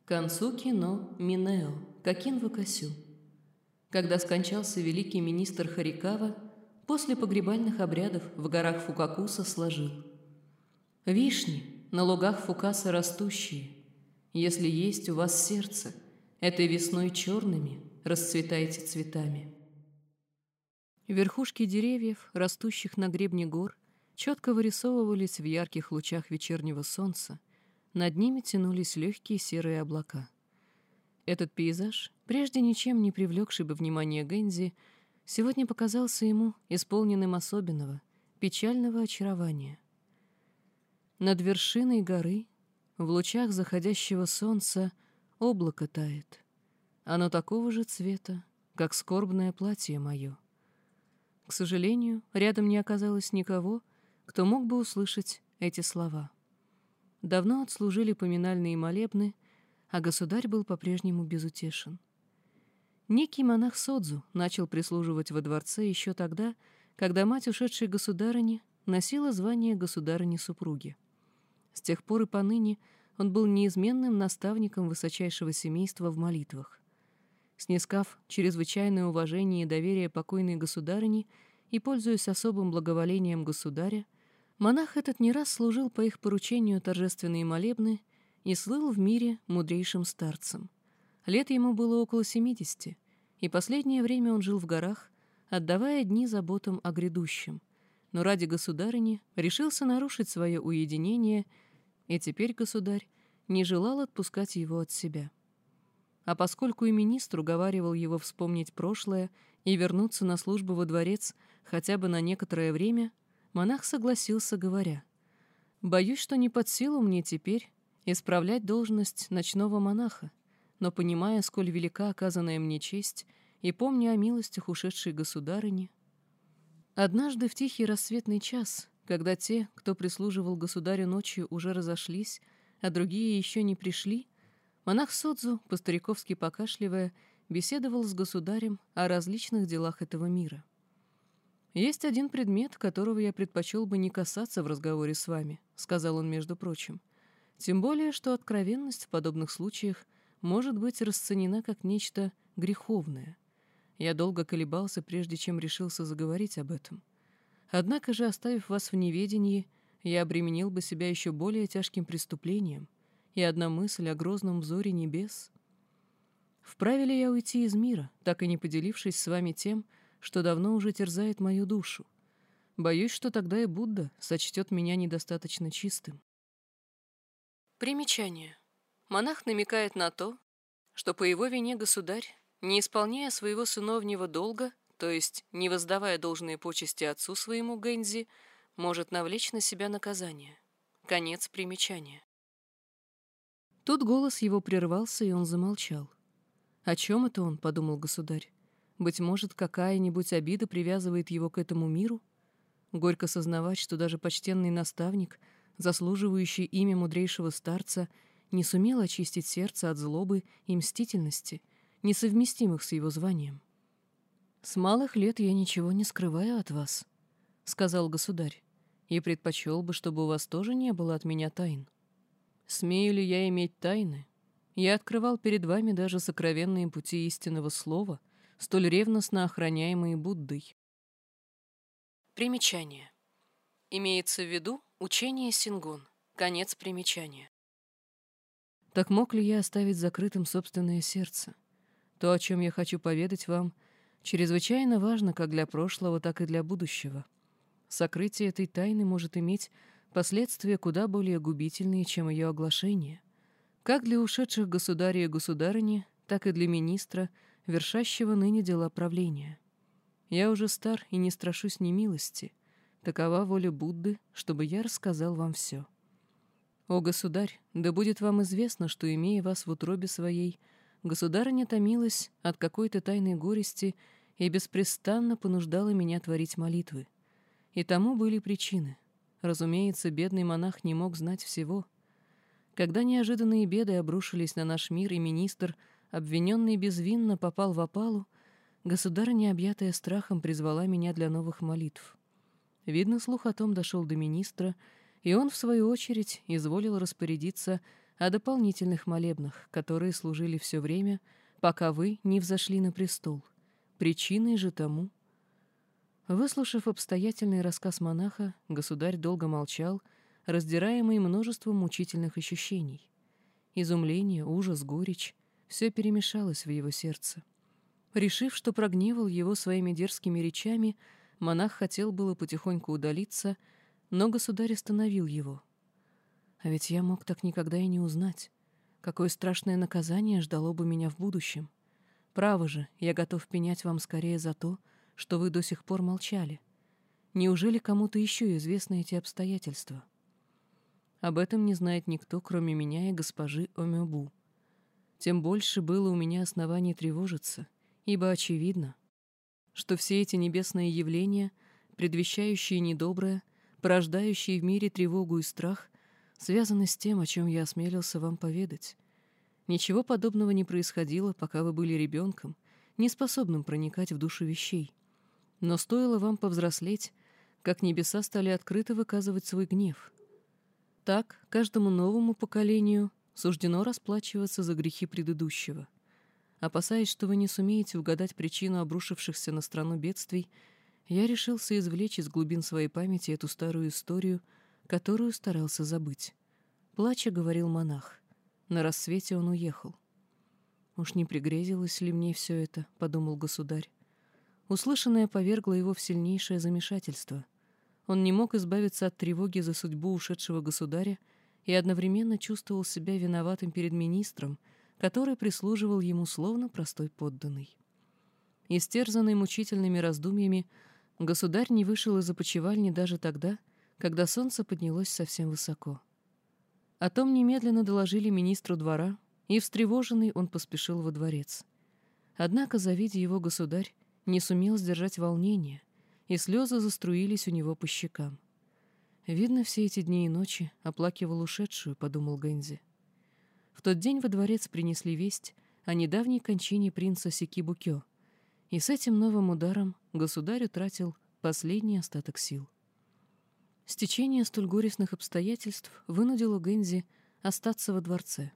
К концу кино Минео, Какин Вакасю. Когда скончался великий министр Харикава, после погребальных обрядов в горах Фукакуса сложил. «Вишни, на лугах Фукаса растущие, если есть у вас сердце, этой весной черными расцветайте цветами». Верхушки деревьев, растущих на гребне гор, четко вырисовывались в ярких лучах вечернего солнца, над ними тянулись легкие серые облака. Этот пейзаж, прежде ничем не привлекший бы внимание Гэнзи, сегодня показался ему исполненным особенного, печального очарования. Над вершиной горы, в лучах заходящего солнца, облако тает. Оно такого же цвета, как скорбное платье мое. К сожалению, рядом не оказалось никого, кто мог бы услышать эти слова. Давно отслужили поминальные молебны, а государь был по-прежнему безутешен. Некий монах Содзу начал прислуживать во дворце еще тогда, когда мать ушедшей государыни носила звание государыни-супруги. С тех пор и поныне он был неизменным наставником высочайшего семейства в молитвах. Снискав чрезвычайное уважение и доверие покойной государыни и пользуясь особым благоволением государя, монах этот не раз служил по их поручению торжественные молебны и слыл в мире мудрейшим старцем. Лет ему было около семидесяти, и последнее время он жил в горах, отдавая дни заботам о грядущем, но ради государыни решился нарушить свое уединение, и теперь государь не желал отпускать его от себя. А поскольку и министр уговаривал его вспомнить прошлое и вернуться на службу во дворец хотя бы на некоторое время, монах согласился, говоря, «Боюсь, что не под силу мне теперь исправлять должность ночного монаха, но, понимая, сколь велика оказанная мне честь, и помня о милостях ушедшей государыни, однажды в тихий рассветный час, когда те, кто прислуживал государю ночью, уже разошлись, а другие еще не пришли, монах Содзу, по-стариковски покашливая, беседовал с государем о различных делах этого мира. «Есть один предмет, которого я предпочел бы не касаться в разговоре с вами», — сказал он, между прочим. «Тем более, что откровенность в подобных случаях может быть расценена как нечто греховное. Я долго колебался, прежде чем решился заговорить об этом. Однако же, оставив вас в неведении, я обременил бы себя еще более тяжким преступлением, и одна мысль о грозном взоре небес. Вправе ли я уйти из мира, так и не поделившись с вами тем, что давно уже терзает мою душу? Боюсь, что тогда и Будда сочтет меня недостаточно чистым. Примечание. Монах намекает на то, что по его вине государь, не исполняя своего сыновнего долга, то есть не воздавая должные почести отцу своему Гэнзи, может навлечь на себя наказание. Конец примечания. Тут голос его прервался, и он замолчал. «О чем это он?» — подумал государь. «Быть может, какая-нибудь обида привязывает его к этому миру? Горько сознавать, что даже почтенный наставник, заслуживающий имя мудрейшего старца, не сумел очистить сердце от злобы и мстительности, несовместимых с его званием. «С малых лет я ничего не скрываю от вас», — сказал государь, «и предпочел бы, чтобы у вас тоже не было от меня тайн». Смею ли я иметь тайны? Я открывал перед вами даже сокровенные пути истинного слова, столь ревностно охраняемые Буддой. Примечание. Имеется в виду учение Сингун. Конец примечания. Так мог ли я оставить закрытым собственное сердце? То, о чем я хочу поведать вам, чрезвычайно важно как для прошлого, так и для будущего. Сокрытие этой тайны может иметь Последствия куда более губительные, чем ее оглашение. Как для ушедших государя и государыни, так и для министра, вершащего ныне дела правления. Я уже стар и не страшусь ни милости. Такова воля Будды, чтобы я рассказал вам все. О, государь, да будет вам известно, что, имея вас в утробе своей, государыня томилась от какой-то тайной горести и беспрестанно понуждала меня творить молитвы. И тому были причины — Разумеется, бедный монах не мог знать всего. Когда неожиданные беды обрушились на наш мир, и министр, обвиненный безвинно, попал в опалу, государыня, объятая страхом, призвала меня для новых молитв. Видно, слух о том дошел до министра, и он, в свою очередь, изволил распорядиться о дополнительных молебнах, которые служили все время, пока вы не взошли на престол. Причиной же тому Выслушав обстоятельный рассказ монаха, государь долго молчал, раздираемый множеством мучительных ощущений. Изумление, ужас, горечь — все перемешалось в его сердце. Решив, что прогневал его своими дерзкими речами, монах хотел было потихоньку удалиться, но государь остановил его. А ведь я мог так никогда и не узнать, какое страшное наказание ждало бы меня в будущем. Право же, я готов пенять вам скорее за то, что вы до сих пор молчали. Неужели кому-то еще известны эти обстоятельства? Об этом не знает никто, кроме меня и госпожи Омёбу. Тем больше было у меня оснований тревожиться, ибо очевидно, что все эти небесные явления, предвещающие недоброе, порождающие в мире тревогу и страх, связаны с тем, о чем я осмелился вам поведать. Ничего подобного не происходило, пока вы были ребенком, неспособным проникать в душу вещей. Но стоило вам повзрослеть, как небеса стали открыто выказывать свой гнев. Так, каждому новому поколению суждено расплачиваться за грехи предыдущего. Опасаясь, что вы не сумеете угадать причину обрушившихся на страну бедствий, я решился извлечь из глубин своей памяти эту старую историю, которую старался забыть. Плача говорил монах. На рассвете он уехал. «Уж не пригрезилось ли мне все это?» — подумал государь. Услышанное повергло его в сильнейшее замешательство. Он не мог избавиться от тревоги за судьбу ушедшего государя и одновременно чувствовал себя виноватым перед министром, который прислуживал ему словно простой подданный. Истерзанный мучительными раздумьями, государь не вышел из опочивальни даже тогда, когда солнце поднялось совсем высоко. О том немедленно доложили министру двора, и, встревоженный, он поспешил во дворец. Однако, завидя его государь, не сумел сдержать волнения, и слезы заструились у него по щекам. «Видно, все эти дни и ночи оплакивал ушедшую», — подумал Гэнзи. В тот день во дворец принесли весть о недавней кончине принца Сикибукё, и с этим новым ударом государь утратил последний остаток сил. Стечение столь горестных обстоятельств вынудило Гэнзи остаться во дворце.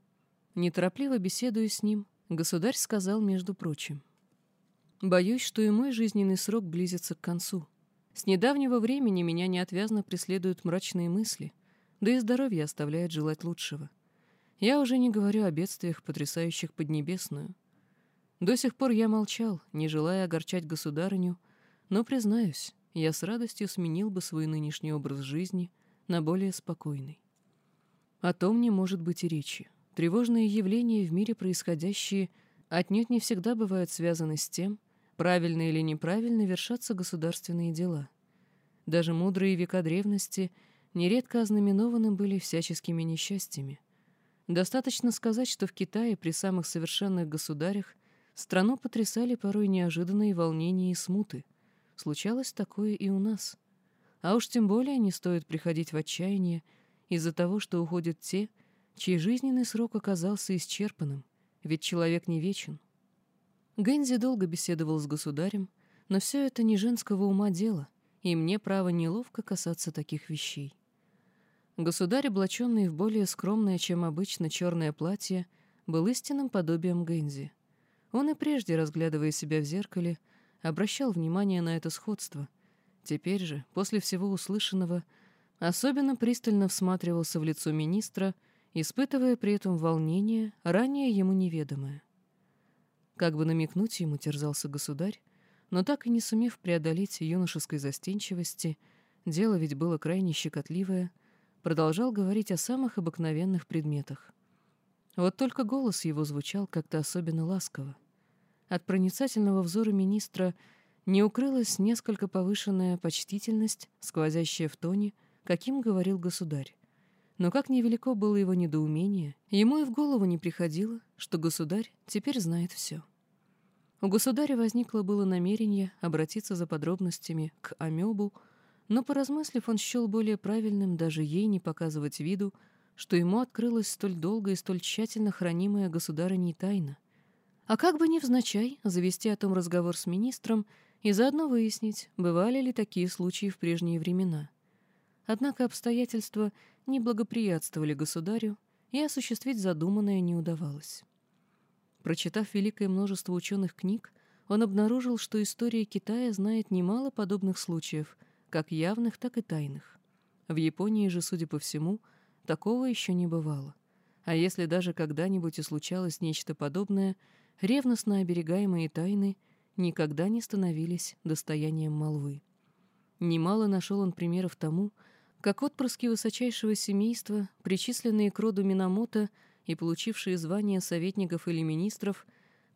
Неторопливо беседуя с ним, государь сказал, между прочим, «Боюсь, что и мой жизненный срок близится к концу. С недавнего времени меня неотвязно преследуют мрачные мысли, да и здоровье оставляет желать лучшего. Я уже не говорю о бедствиях, потрясающих Поднебесную. До сих пор я молчал, не желая огорчать государыню, но, признаюсь, я с радостью сменил бы свой нынешний образ жизни на более спокойный. О том не может быть и речи. Тревожные явления в мире происходящие отнюдь не всегда бывают связаны с тем, правильно или неправильно вершатся государственные дела. Даже мудрые века древности нередко ознаменованы были всяческими несчастьями. Достаточно сказать, что в Китае при самых совершенных государях страну потрясали порой неожиданные волнения и смуты. Случалось такое и у нас. А уж тем более не стоит приходить в отчаяние из-за того, что уходят те, чей жизненный срок оказался исчерпанным, ведь человек не вечен. Гэнзи долго беседовал с государем, но все это не женского ума дело, и мне право неловко касаться таких вещей. Государь, облаченный в более скромное, чем обычно, черное платье, был истинным подобием Гэнзи. Он и прежде, разглядывая себя в зеркале, обращал внимание на это сходство. Теперь же, после всего услышанного, особенно пристально всматривался в лицо министра, испытывая при этом волнение, ранее ему неведомое. Как бы намекнуть ему, терзался государь, но так и не сумев преодолеть юношеской застенчивости, дело ведь было крайне щекотливое, продолжал говорить о самых обыкновенных предметах. Вот только голос его звучал как-то особенно ласково. От проницательного взора министра не укрылась несколько повышенная почтительность, сквозящая в тоне, каким говорил государь. Но как невелико было его недоумение, ему и в голову не приходило, что государь теперь знает все. У государя возникло было намерение обратиться за подробностями к Амебу, но, поразмыслив, он счел более правильным даже ей не показывать виду, что ему открылась столь долго и столь тщательно хранимая государыней тайна — а как бы невзначай завести о том разговор с министром и заодно выяснить, бывали ли такие случаи в прежние времена. Однако обстоятельства не благоприятствовали государю, и осуществить задуманное не удавалось. Прочитав великое множество ученых книг, он обнаружил, что история Китая знает немало подобных случаев, как явных, так и тайных. В Японии же, судя по всему, такого еще не бывало. А если даже когда-нибудь и случалось нечто подобное — ревностно оберегаемые тайны никогда не становились достоянием молвы. Немало нашел он примеров тому, как отпрыски высочайшего семейства, причисленные к роду Минамото и получившие звания советников или министров,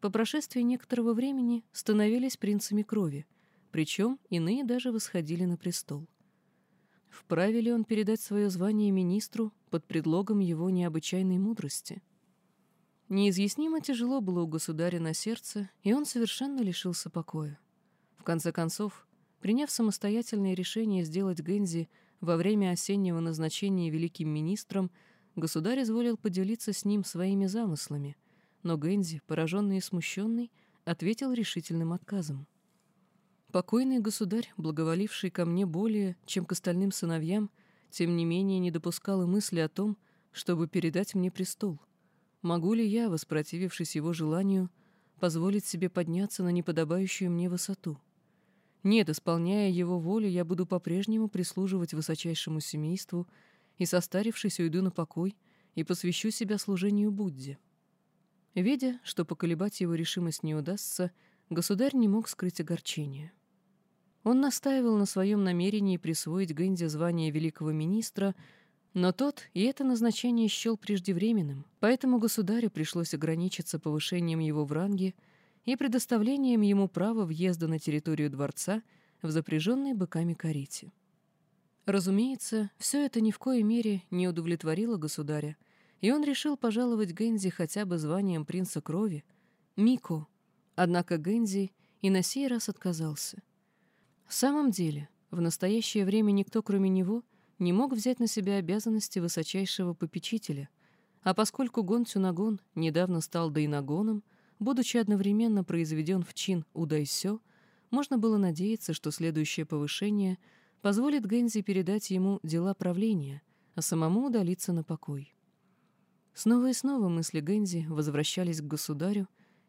по прошествии некоторого времени становились принцами крови, причем иные даже восходили на престол. Вправе ли он передать свое звание министру под предлогом его необычайной мудрости — Неизъяснимо тяжело было у государя на сердце, и он совершенно лишился покоя. В конце концов, приняв самостоятельное решение сделать Гензи во время осеннего назначения великим министром, государь изволил поделиться с ним своими замыслами, но Гензи, пораженный и смущенный, ответил решительным отказом. Покойный государь, благоволивший ко мне более, чем к остальным сыновьям, тем не менее не допускал и мысли о том, чтобы передать мне престол. Могу ли я, воспротивившись его желанию, позволить себе подняться на неподобающую мне высоту? Нет, исполняя его волю, я буду по-прежнему прислуживать высочайшему семейству и, состарившись, уйду на покой и посвящу себя служению Будде. Видя, что поколебать его решимость не удастся, государь не мог скрыть огорчения. Он настаивал на своем намерении присвоить Гэнди звание великого министра, но тот и это назначение счел преждевременным, поэтому государю пришлось ограничиться повышением его в ранге и предоставлением ему права въезда на территорию дворца в запряженной быками карете. Разумеется, все это ни в коей мере не удовлетворило государя, и он решил пожаловать Гэнзи хотя бы званием принца крови, Мико. Однако Гэнзи и на сей раз отказался — в самом деле, в настоящее время никто, кроме него, не мог взять на себя обязанности высочайшего попечителя, а поскольку Гон Цюнагон недавно стал Дайнагоном, будучи одновременно произведен в чин Удайсё, можно было надеяться, что следующее повышение позволит Гэнзи передать ему дела правления, а самому удалиться на покой. Снова и снова мысли Гэнзи возвращались к государю,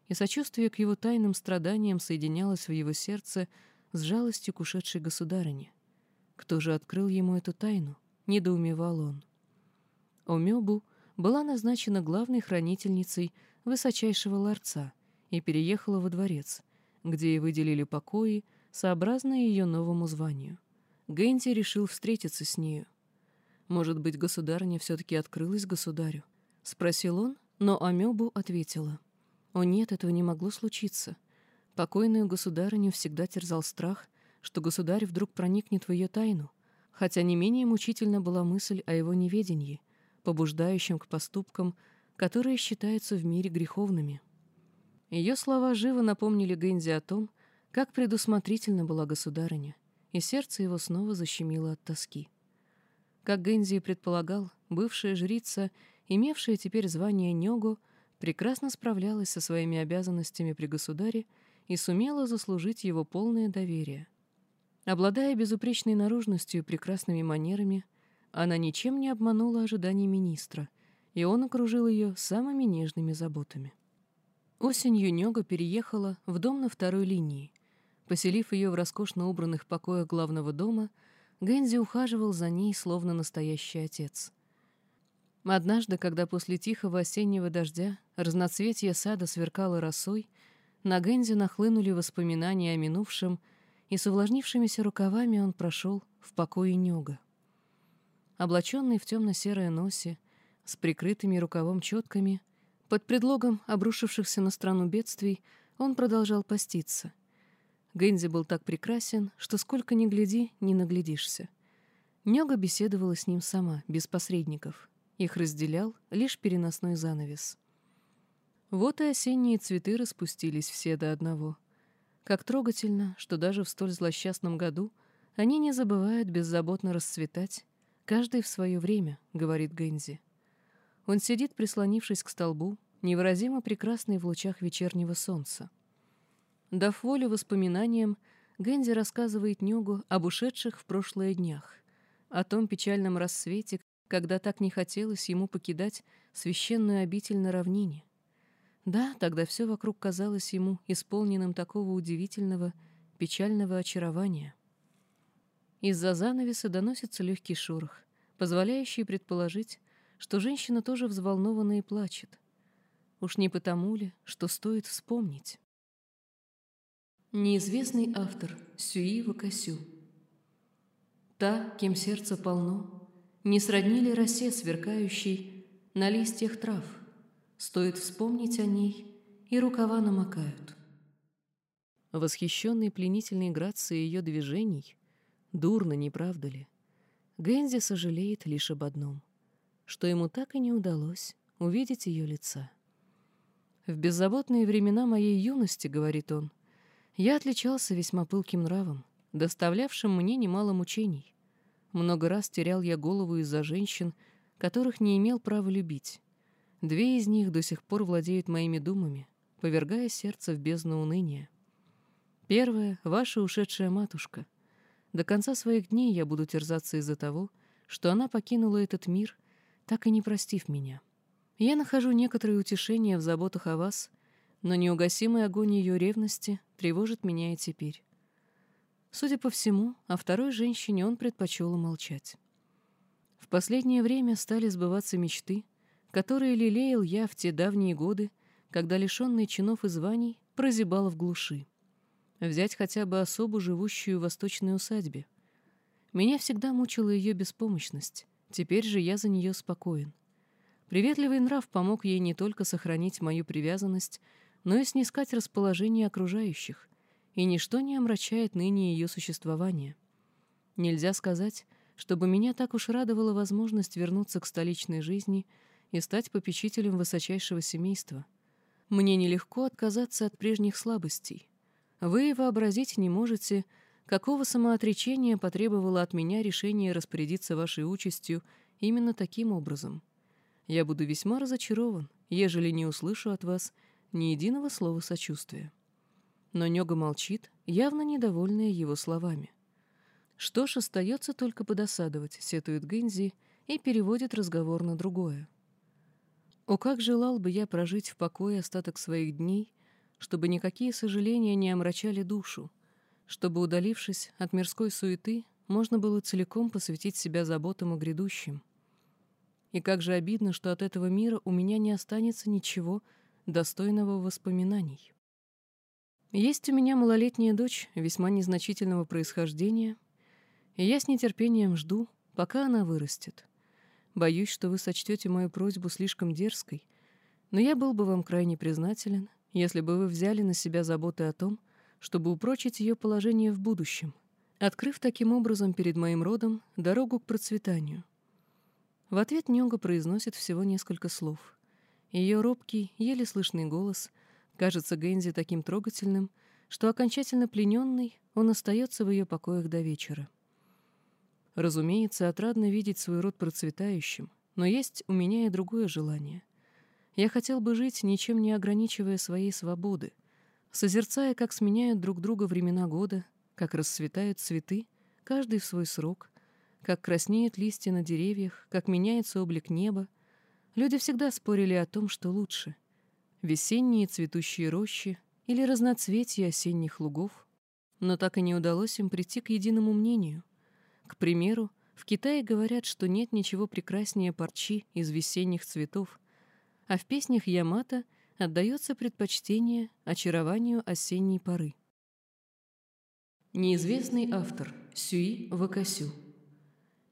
и сочувствие к его тайным страданиям соединялось в его сердце с жалостью к ушедшей государыне. Кто же открыл ему эту тайну? Недоумевал он. Омёбу была назначена главной хранительницей высочайшего ларца и переехала во дворец, где ей выделили покои, сообразно ее новому званию. Гэнти решил встретиться с нею. «Может быть, государыня все-таки открылась государю?» — спросил он, но Амёбу ответила. «О нет, этого не могло случиться. Покойную государыню всегда терзал страх, что государь вдруг проникнет в ее тайну, хотя не менее мучительна была мысль о его неведении, побуждающем к поступкам, которые считаются в мире греховными. Ее слова живо напомнили Гэнзи о том, как предусмотрительна была государыня, и сердце его снова защемило от тоски. Как Гэнзи предполагал, бывшая жрица, имевшая теперь звание Нёго, прекрасно справлялась со своими обязанностями при государе и сумела заслужить его полное доверие. Обладая безупречной наружностью и прекрасными манерами, она ничем не обманула ожиданий министра, и он окружил ее самыми нежными заботами. Осенью Нёга переехала в дом на второй линии. Поселив ее в роскошно убранных покоях главного дома, Гэнзи ухаживал за ней, словно настоящий отец. Однажды, когда после тихого осеннего дождя разноцветье сада сверкало росой, на Гэнзи нахлынули воспоминания о минувшем, и с увлажнившимися рукавами он прошел в покое Нёга. Облаченный в темно-серое носе, с прикрытыми рукавом четками, под предлогом обрушившихся на страну бедствий, он продолжал поститься. Гэнзи был так прекрасен, что сколько ни гляди, не наглядишься. Нёга беседовала с ним сама, без посредников. Их разделял лишь переносной занавес — вот и осенние цветы распустились все до одного. Как трогательно, что даже в столь злосчастном году они не забывают беззаботно расцветать, каждый в свое время, говорит Гэнзи. Он сидит, прислонившись к столбу, невыразимо прекрасный в лучах вечернего солнца. Дав волю воспоминаниям, Гэнзи рассказывает Нюгу об ушедших в прошлые днях, о том печальном рассвете, когда так не хотелось ему покидать священную обитель на равнине. Да, тогда все вокруг казалось ему исполненным такого удивительного, печального очарования. Из-за занавеса доносится легкий шорох, позволяющий предположить, что женщина тоже взволнована и плачет. Уж не потому ли, что стоит вспомнить? Неизвестный автор Сюи Вакасю Та, кем сердце полно, не сроднили росе сверкающей на листьях трав — Стоит вспомнить о ней, и рукава намокают. Восхищенный пленительной грацией ее движений, дурно, не правда ли? Гэнзи сожалеет лишь об одном, что ему так и не удалось увидеть ее лица. «В беззаботные времена моей юности, — говорит он, — я отличался весьма пылким нравом, доставлявшим мне немало мучений. Много раз терял я голову из-за женщин, которых не имел права любить. Две из них до сих пор владеют моими думами, повергая сердце в бездну уныния. Первое — ваша ушедшая матушка. До конца своих дней я буду терзаться из-за того, что она покинула этот мир, так и не простив меня. Я нахожу некоторые утешения в заботах о вас, но неугасимый огонь ее ревности тревожит меня и теперь. Судя по всему, о второй женщине он предпочел умолчать. В последнее время стали сбываться мечты, которые лелеял я в те давние годы, когда лишенный чинов и званий прозябал в глуши. Взять хотя бы особу, живущую в восточной усадьбе. Меня всегда мучила ее беспомощность, теперь же я за нее спокоен. Приветливый нрав помог ей не только сохранить мою привязанность, но и снискать расположение окружающих, и ничто не омрачает ныне ее существование. Нельзя сказать, чтобы меня так уж радовала возможность вернуться к столичной жизни и стать попечителем высочайшего семейства. Мне нелегко отказаться от прежних слабостей. Вы вообразить не можете, какого самоотречения потребовало от меня решение распорядиться вашей участью именно таким образом. Я буду весьма разочарован, ежели не услышу от вас ни единого слова сочувствия. Но Нега молчит, явно недовольная его словами. Что ж, остается только подосадовать, сетует Гэнзи и переводит разговор на другое. О, как желал бы я прожить в покое остаток своих дней, чтобы никакие сожаления не омрачали душу, чтобы, удалившись от мирской суеты, можно было целиком посвятить себя заботам о грядущем. И как же обидно, что от этого мира у меня не останется ничего достойного воспоминаний. Есть у меня малолетняя дочь весьма незначительного происхождения, и я с нетерпением жду, пока она вырастет. Боюсь, что вы сочтете мою просьбу слишком дерзкой, но я был бы вам крайне признателен, если бы вы взяли на себя заботы о том, чтобы упрочить ее положение в будущем, открыв таким образом перед моим родом дорогу к процветанию. В ответ Нёга произносит всего несколько слов. Ее робкий, еле слышный голос кажется Гэнзи таким трогательным, что окончательно плененный он остается в ее покоях до вечера. Разумеется, отрадно видеть свой род процветающим, но есть у меня и другое желание. Я хотел бы жить, ничем не ограничивая своей свободы, созерцая, как сменяют друг друга времена года, как расцветают цветы, каждый в свой срок, как краснеют листья на деревьях, как меняется облик неба. Люди всегда спорили о том, что лучше — весенние цветущие рощи или разноцветие осенних лугов, но так и не удалось им прийти к единому мнению — к примеру, в Китае говорят, что нет ничего прекраснее парчи из весенних цветов, а в песнях Ямато отдается предпочтение очарованию осенней поры. Неизвестный автор Сюи Вакасю.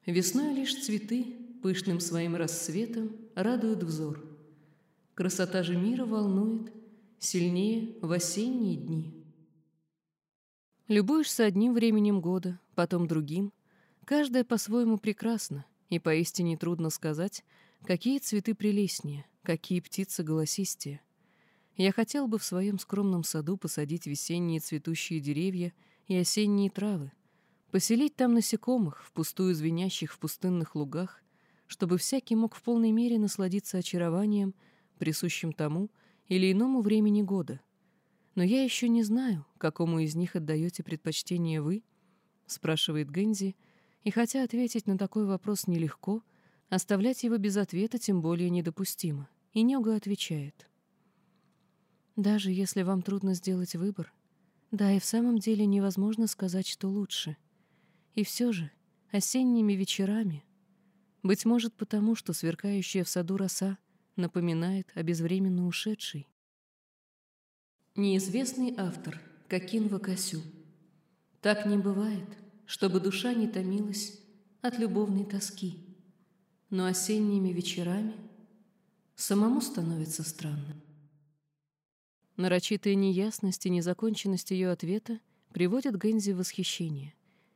Весной лишь цветы пышным своим рассветом радуют взор. Красота же мира волнует сильнее в осенние дни. Любуешься одним временем года, потом другим — Каждая по-своему прекрасна, и поистине трудно сказать, какие цветы прелестнее, какие птицы голосистее. Я хотел бы в своем скромном саду посадить весенние цветущие деревья и осенние травы, поселить там насекомых, впустую звенящих в пустынных лугах, чтобы всякий мог в полной мере насладиться очарованием, присущим тому или иному времени года. Но я еще не знаю, какому из них отдаете предпочтение вы, спрашивает Гэнзи, — и хотя ответить на такой вопрос нелегко, оставлять его без ответа тем более недопустимо. И Нёга отвечает. «Даже если вам трудно сделать выбор, да, и в самом деле невозможно сказать, что лучше. И все же, осенними вечерами, быть может потому, что сверкающая в саду роса напоминает о безвременно ушедшей. Неизвестный автор Кокин Вакасю. Так не бывает — чтобы душа не томилась от любовной тоски. Но осенними вечерами самому становится странным. Нарочитая неясность и незаконченность ее ответа приводят Гэнзи в восхищение,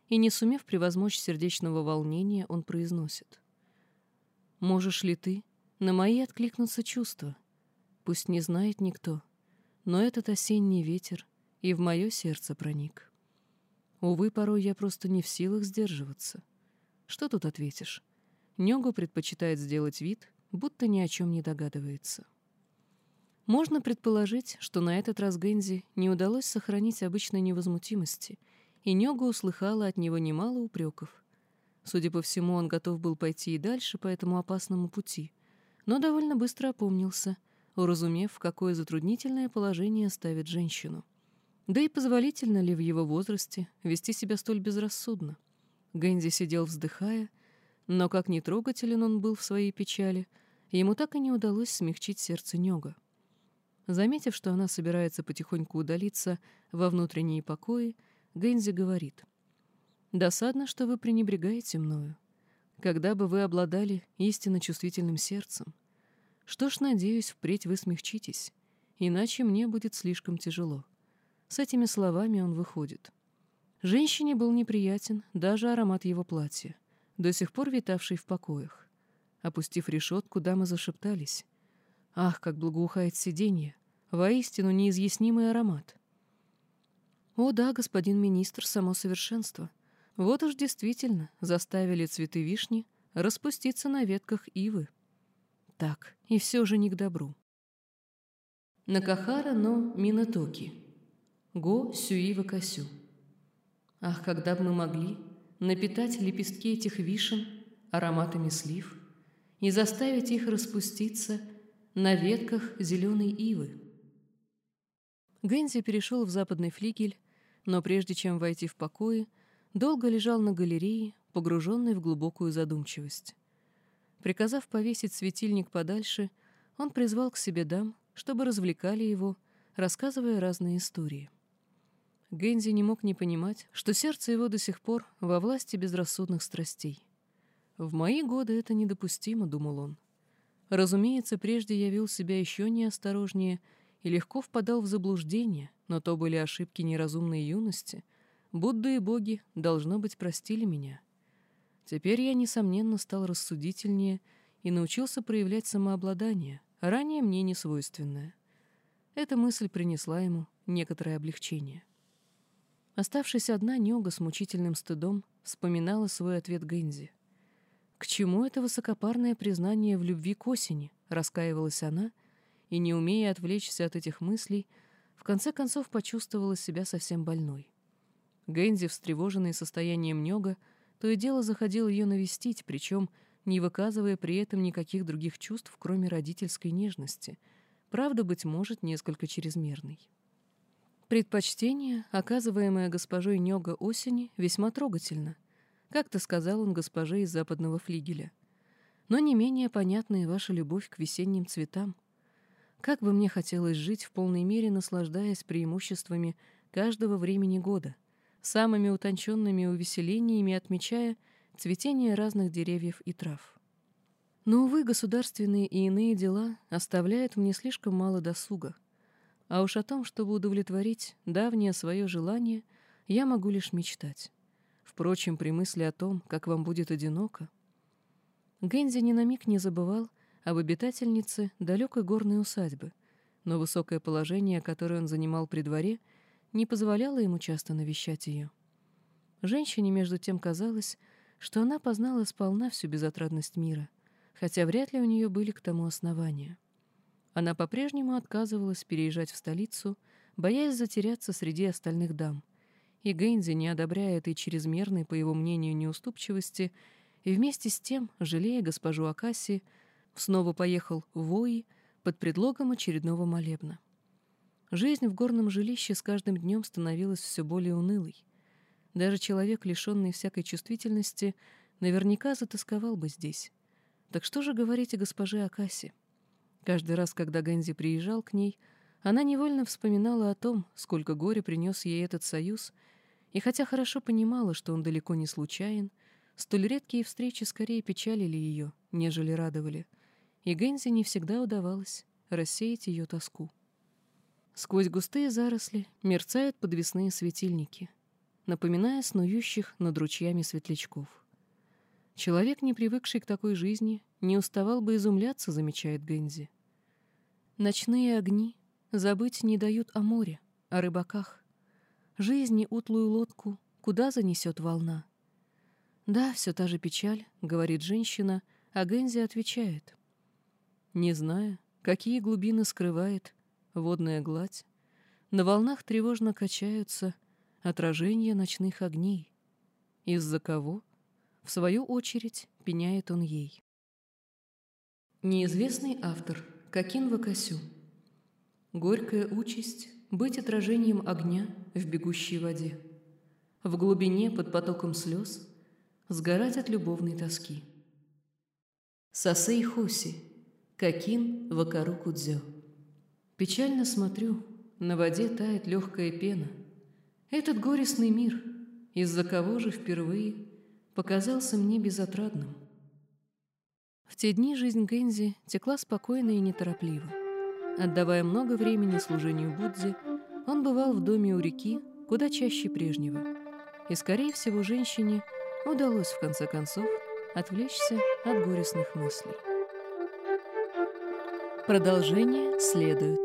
и, не сумев превозмочь сердечного волнения, он произносит. «Можешь ли ты на мои откликнуться чувства? Пусть не знает никто, но этот осенний ветер и в мое сердце проник». Увы, порой я просто не в силах сдерживаться. Что тут ответишь? Нёгу предпочитает сделать вид, будто ни о чем не догадывается. Можно предположить, что на этот раз Гэнзи не удалось сохранить обычной невозмутимости, и Нёга услыхала от него немало упреков. Судя по всему, он готов был пойти и дальше по этому опасному пути, но довольно быстро опомнился, уразумев, какое затруднительное положение ставит женщину. Да и позволительно ли в его возрасте вести себя столь безрассудно? Гэнзи сидел вздыхая, но как не трогателен он был в своей печали, ему так и не удалось смягчить сердце Нёга. Заметив, что она собирается потихоньку удалиться во внутренние покои, Гэнзи говорит. «Досадно, что вы пренебрегаете мною. Когда бы вы обладали истинно чувствительным сердцем? Что ж, надеюсь, впредь вы смягчитесь, иначе мне будет слишком тяжело». С этими словами он выходит. Женщине был неприятен даже аромат его платья, до сих пор витавший в покоях. Опустив решетку, дамы зашептались. Ах, как благоухает сиденье! Воистину неизъяснимый аромат. О да, господин министр, само совершенство. Вот уж действительно заставили цветы вишни распуститься на ветках ивы. Так, и все же не к добру. Накахара но Минатоки. Го Сюива Касю. Ах, когда бы мы могли напитать лепестки этих вишен ароматами слив и заставить их распуститься на ветках зеленой ивы. Гэнзи перешел в западный флигель, но прежде чем войти в покои, долго лежал на галерее, погруженный в глубокую задумчивость. Приказав повесить светильник подальше, он призвал к себе дам, чтобы развлекали его, рассказывая разные истории. Гэнзи не мог не понимать, что сердце его до сих пор во власти безрассудных страстей. «В мои годы это недопустимо», — думал он. Разумеется, прежде я вел себя еще неосторожнее и легко впадал в заблуждение, но то были ошибки неразумной юности. Будда и боги, должно быть, простили меня. Теперь я, несомненно, стал рассудительнее и научился проявлять самообладание, ранее мне не свойственное. Эта мысль принесла ему некоторое облегчение. Оставшись одна, Нёга с мучительным стыдом вспоминала свой ответ Гэнзи. «К чему это высокопарное признание в любви к осени?» — раскаивалась она, и, не умея отвлечься от этих мыслей, в конце концов почувствовала себя совсем больной. Гэнзи, встревоженный состоянием Нёга, то и дело заходил ее навестить, причем не выказывая при этом никаких других чувств, кроме родительской нежности, правда, быть может, несколько чрезмерной. Предпочтение, оказываемое госпожой Нёга осени, весьма трогательно. Как-то сказал он госпоже из западного флигеля. Но не менее понятна и ваша любовь к весенним цветам. Как бы мне хотелось жить в полной мере, наслаждаясь преимуществами каждого времени года, самыми утонченными увеселениями отмечая цветение разных деревьев и трав. Но, увы, государственные и иные дела оставляют мне слишком мало досуга — а уж о том, чтобы удовлетворить давнее свое желание, я могу лишь мечтать. Впрочем, при мысли о том, как вам будет одиноко... Гэнзи ни на миг не забывал об обитательнице далекой горной усадьбы, но высокое положение, которое он занимал при дворе, не позволяло ему часто навещать ее. Женщине, между тем, казалось, что она познала сполна всю безотрадность мира, хотя вряд ли у нее были к тому основания. Она по-прежнему отказывалась переезжать в столицу, боясь затеряться среди остальных дам. И Гейнзи, не одобряя этой чрезмерной, по его мнению, неуступчивости, и вместе с тем, жалея госпожу Акаси, снова поехал в Ои под предлогом очередного молебна. Жизнь в горном жилище с каждым днем становилась все более унылой. Даже человек, лишенный всякой чувствительности, наверняка затасковал бы здесь. Так что же говорить о госпоже Акаси? Каждый раз, когда Гэнзи приезжал к ней, она невольно вспоминала о том, сколько горя принес ей этот союз, и хотя хорошо понимала, что он далеко не случайен, столь редкие встречи скорее печалили ее, нежели радовали, и Гэнзи не всегда удавалось рассеять ее тоску. Сквозь густые заросли мерцают подвесные светильники, напоминая снующих над ручьями светлячков. Человек, не привыкший к такой жизни, не уставал бы изумляться, замечает Гэнзи. Ночные огни забыть не дают о море, о рыбаках. Жизни утлую лодку куда занесет волна? Да, все та же печаль, говорит женщина, а Гэнзи отвечает. Не знаю, какие глубины скрывает водная гладь, на волнах тревожно качаются отражения ночных огней, из-за кого, в свою очередь, пеняет он ей. Неизвестный автор Кокин Вакасю. Горькая участь быть отражением огня в бегущей воде. В глубине под потоком слез сгорать от любовной тоски. Сасей Хуси, Кокин Вакару Кудзё. Печально смотрю, на воде тает легкая пена. Этот горестный мир, из-за кого же впервые показался мне безотрадным. В те дни жизнь Гэнзи текла спокойно и неторопливо. Отдавая много времени служению Будде, он бывал в доме у реки куда чаще прежнего. И, скорее всего, женщине удалось, в конце концов, отвлечься от горестных мыслей. Продолжение следует.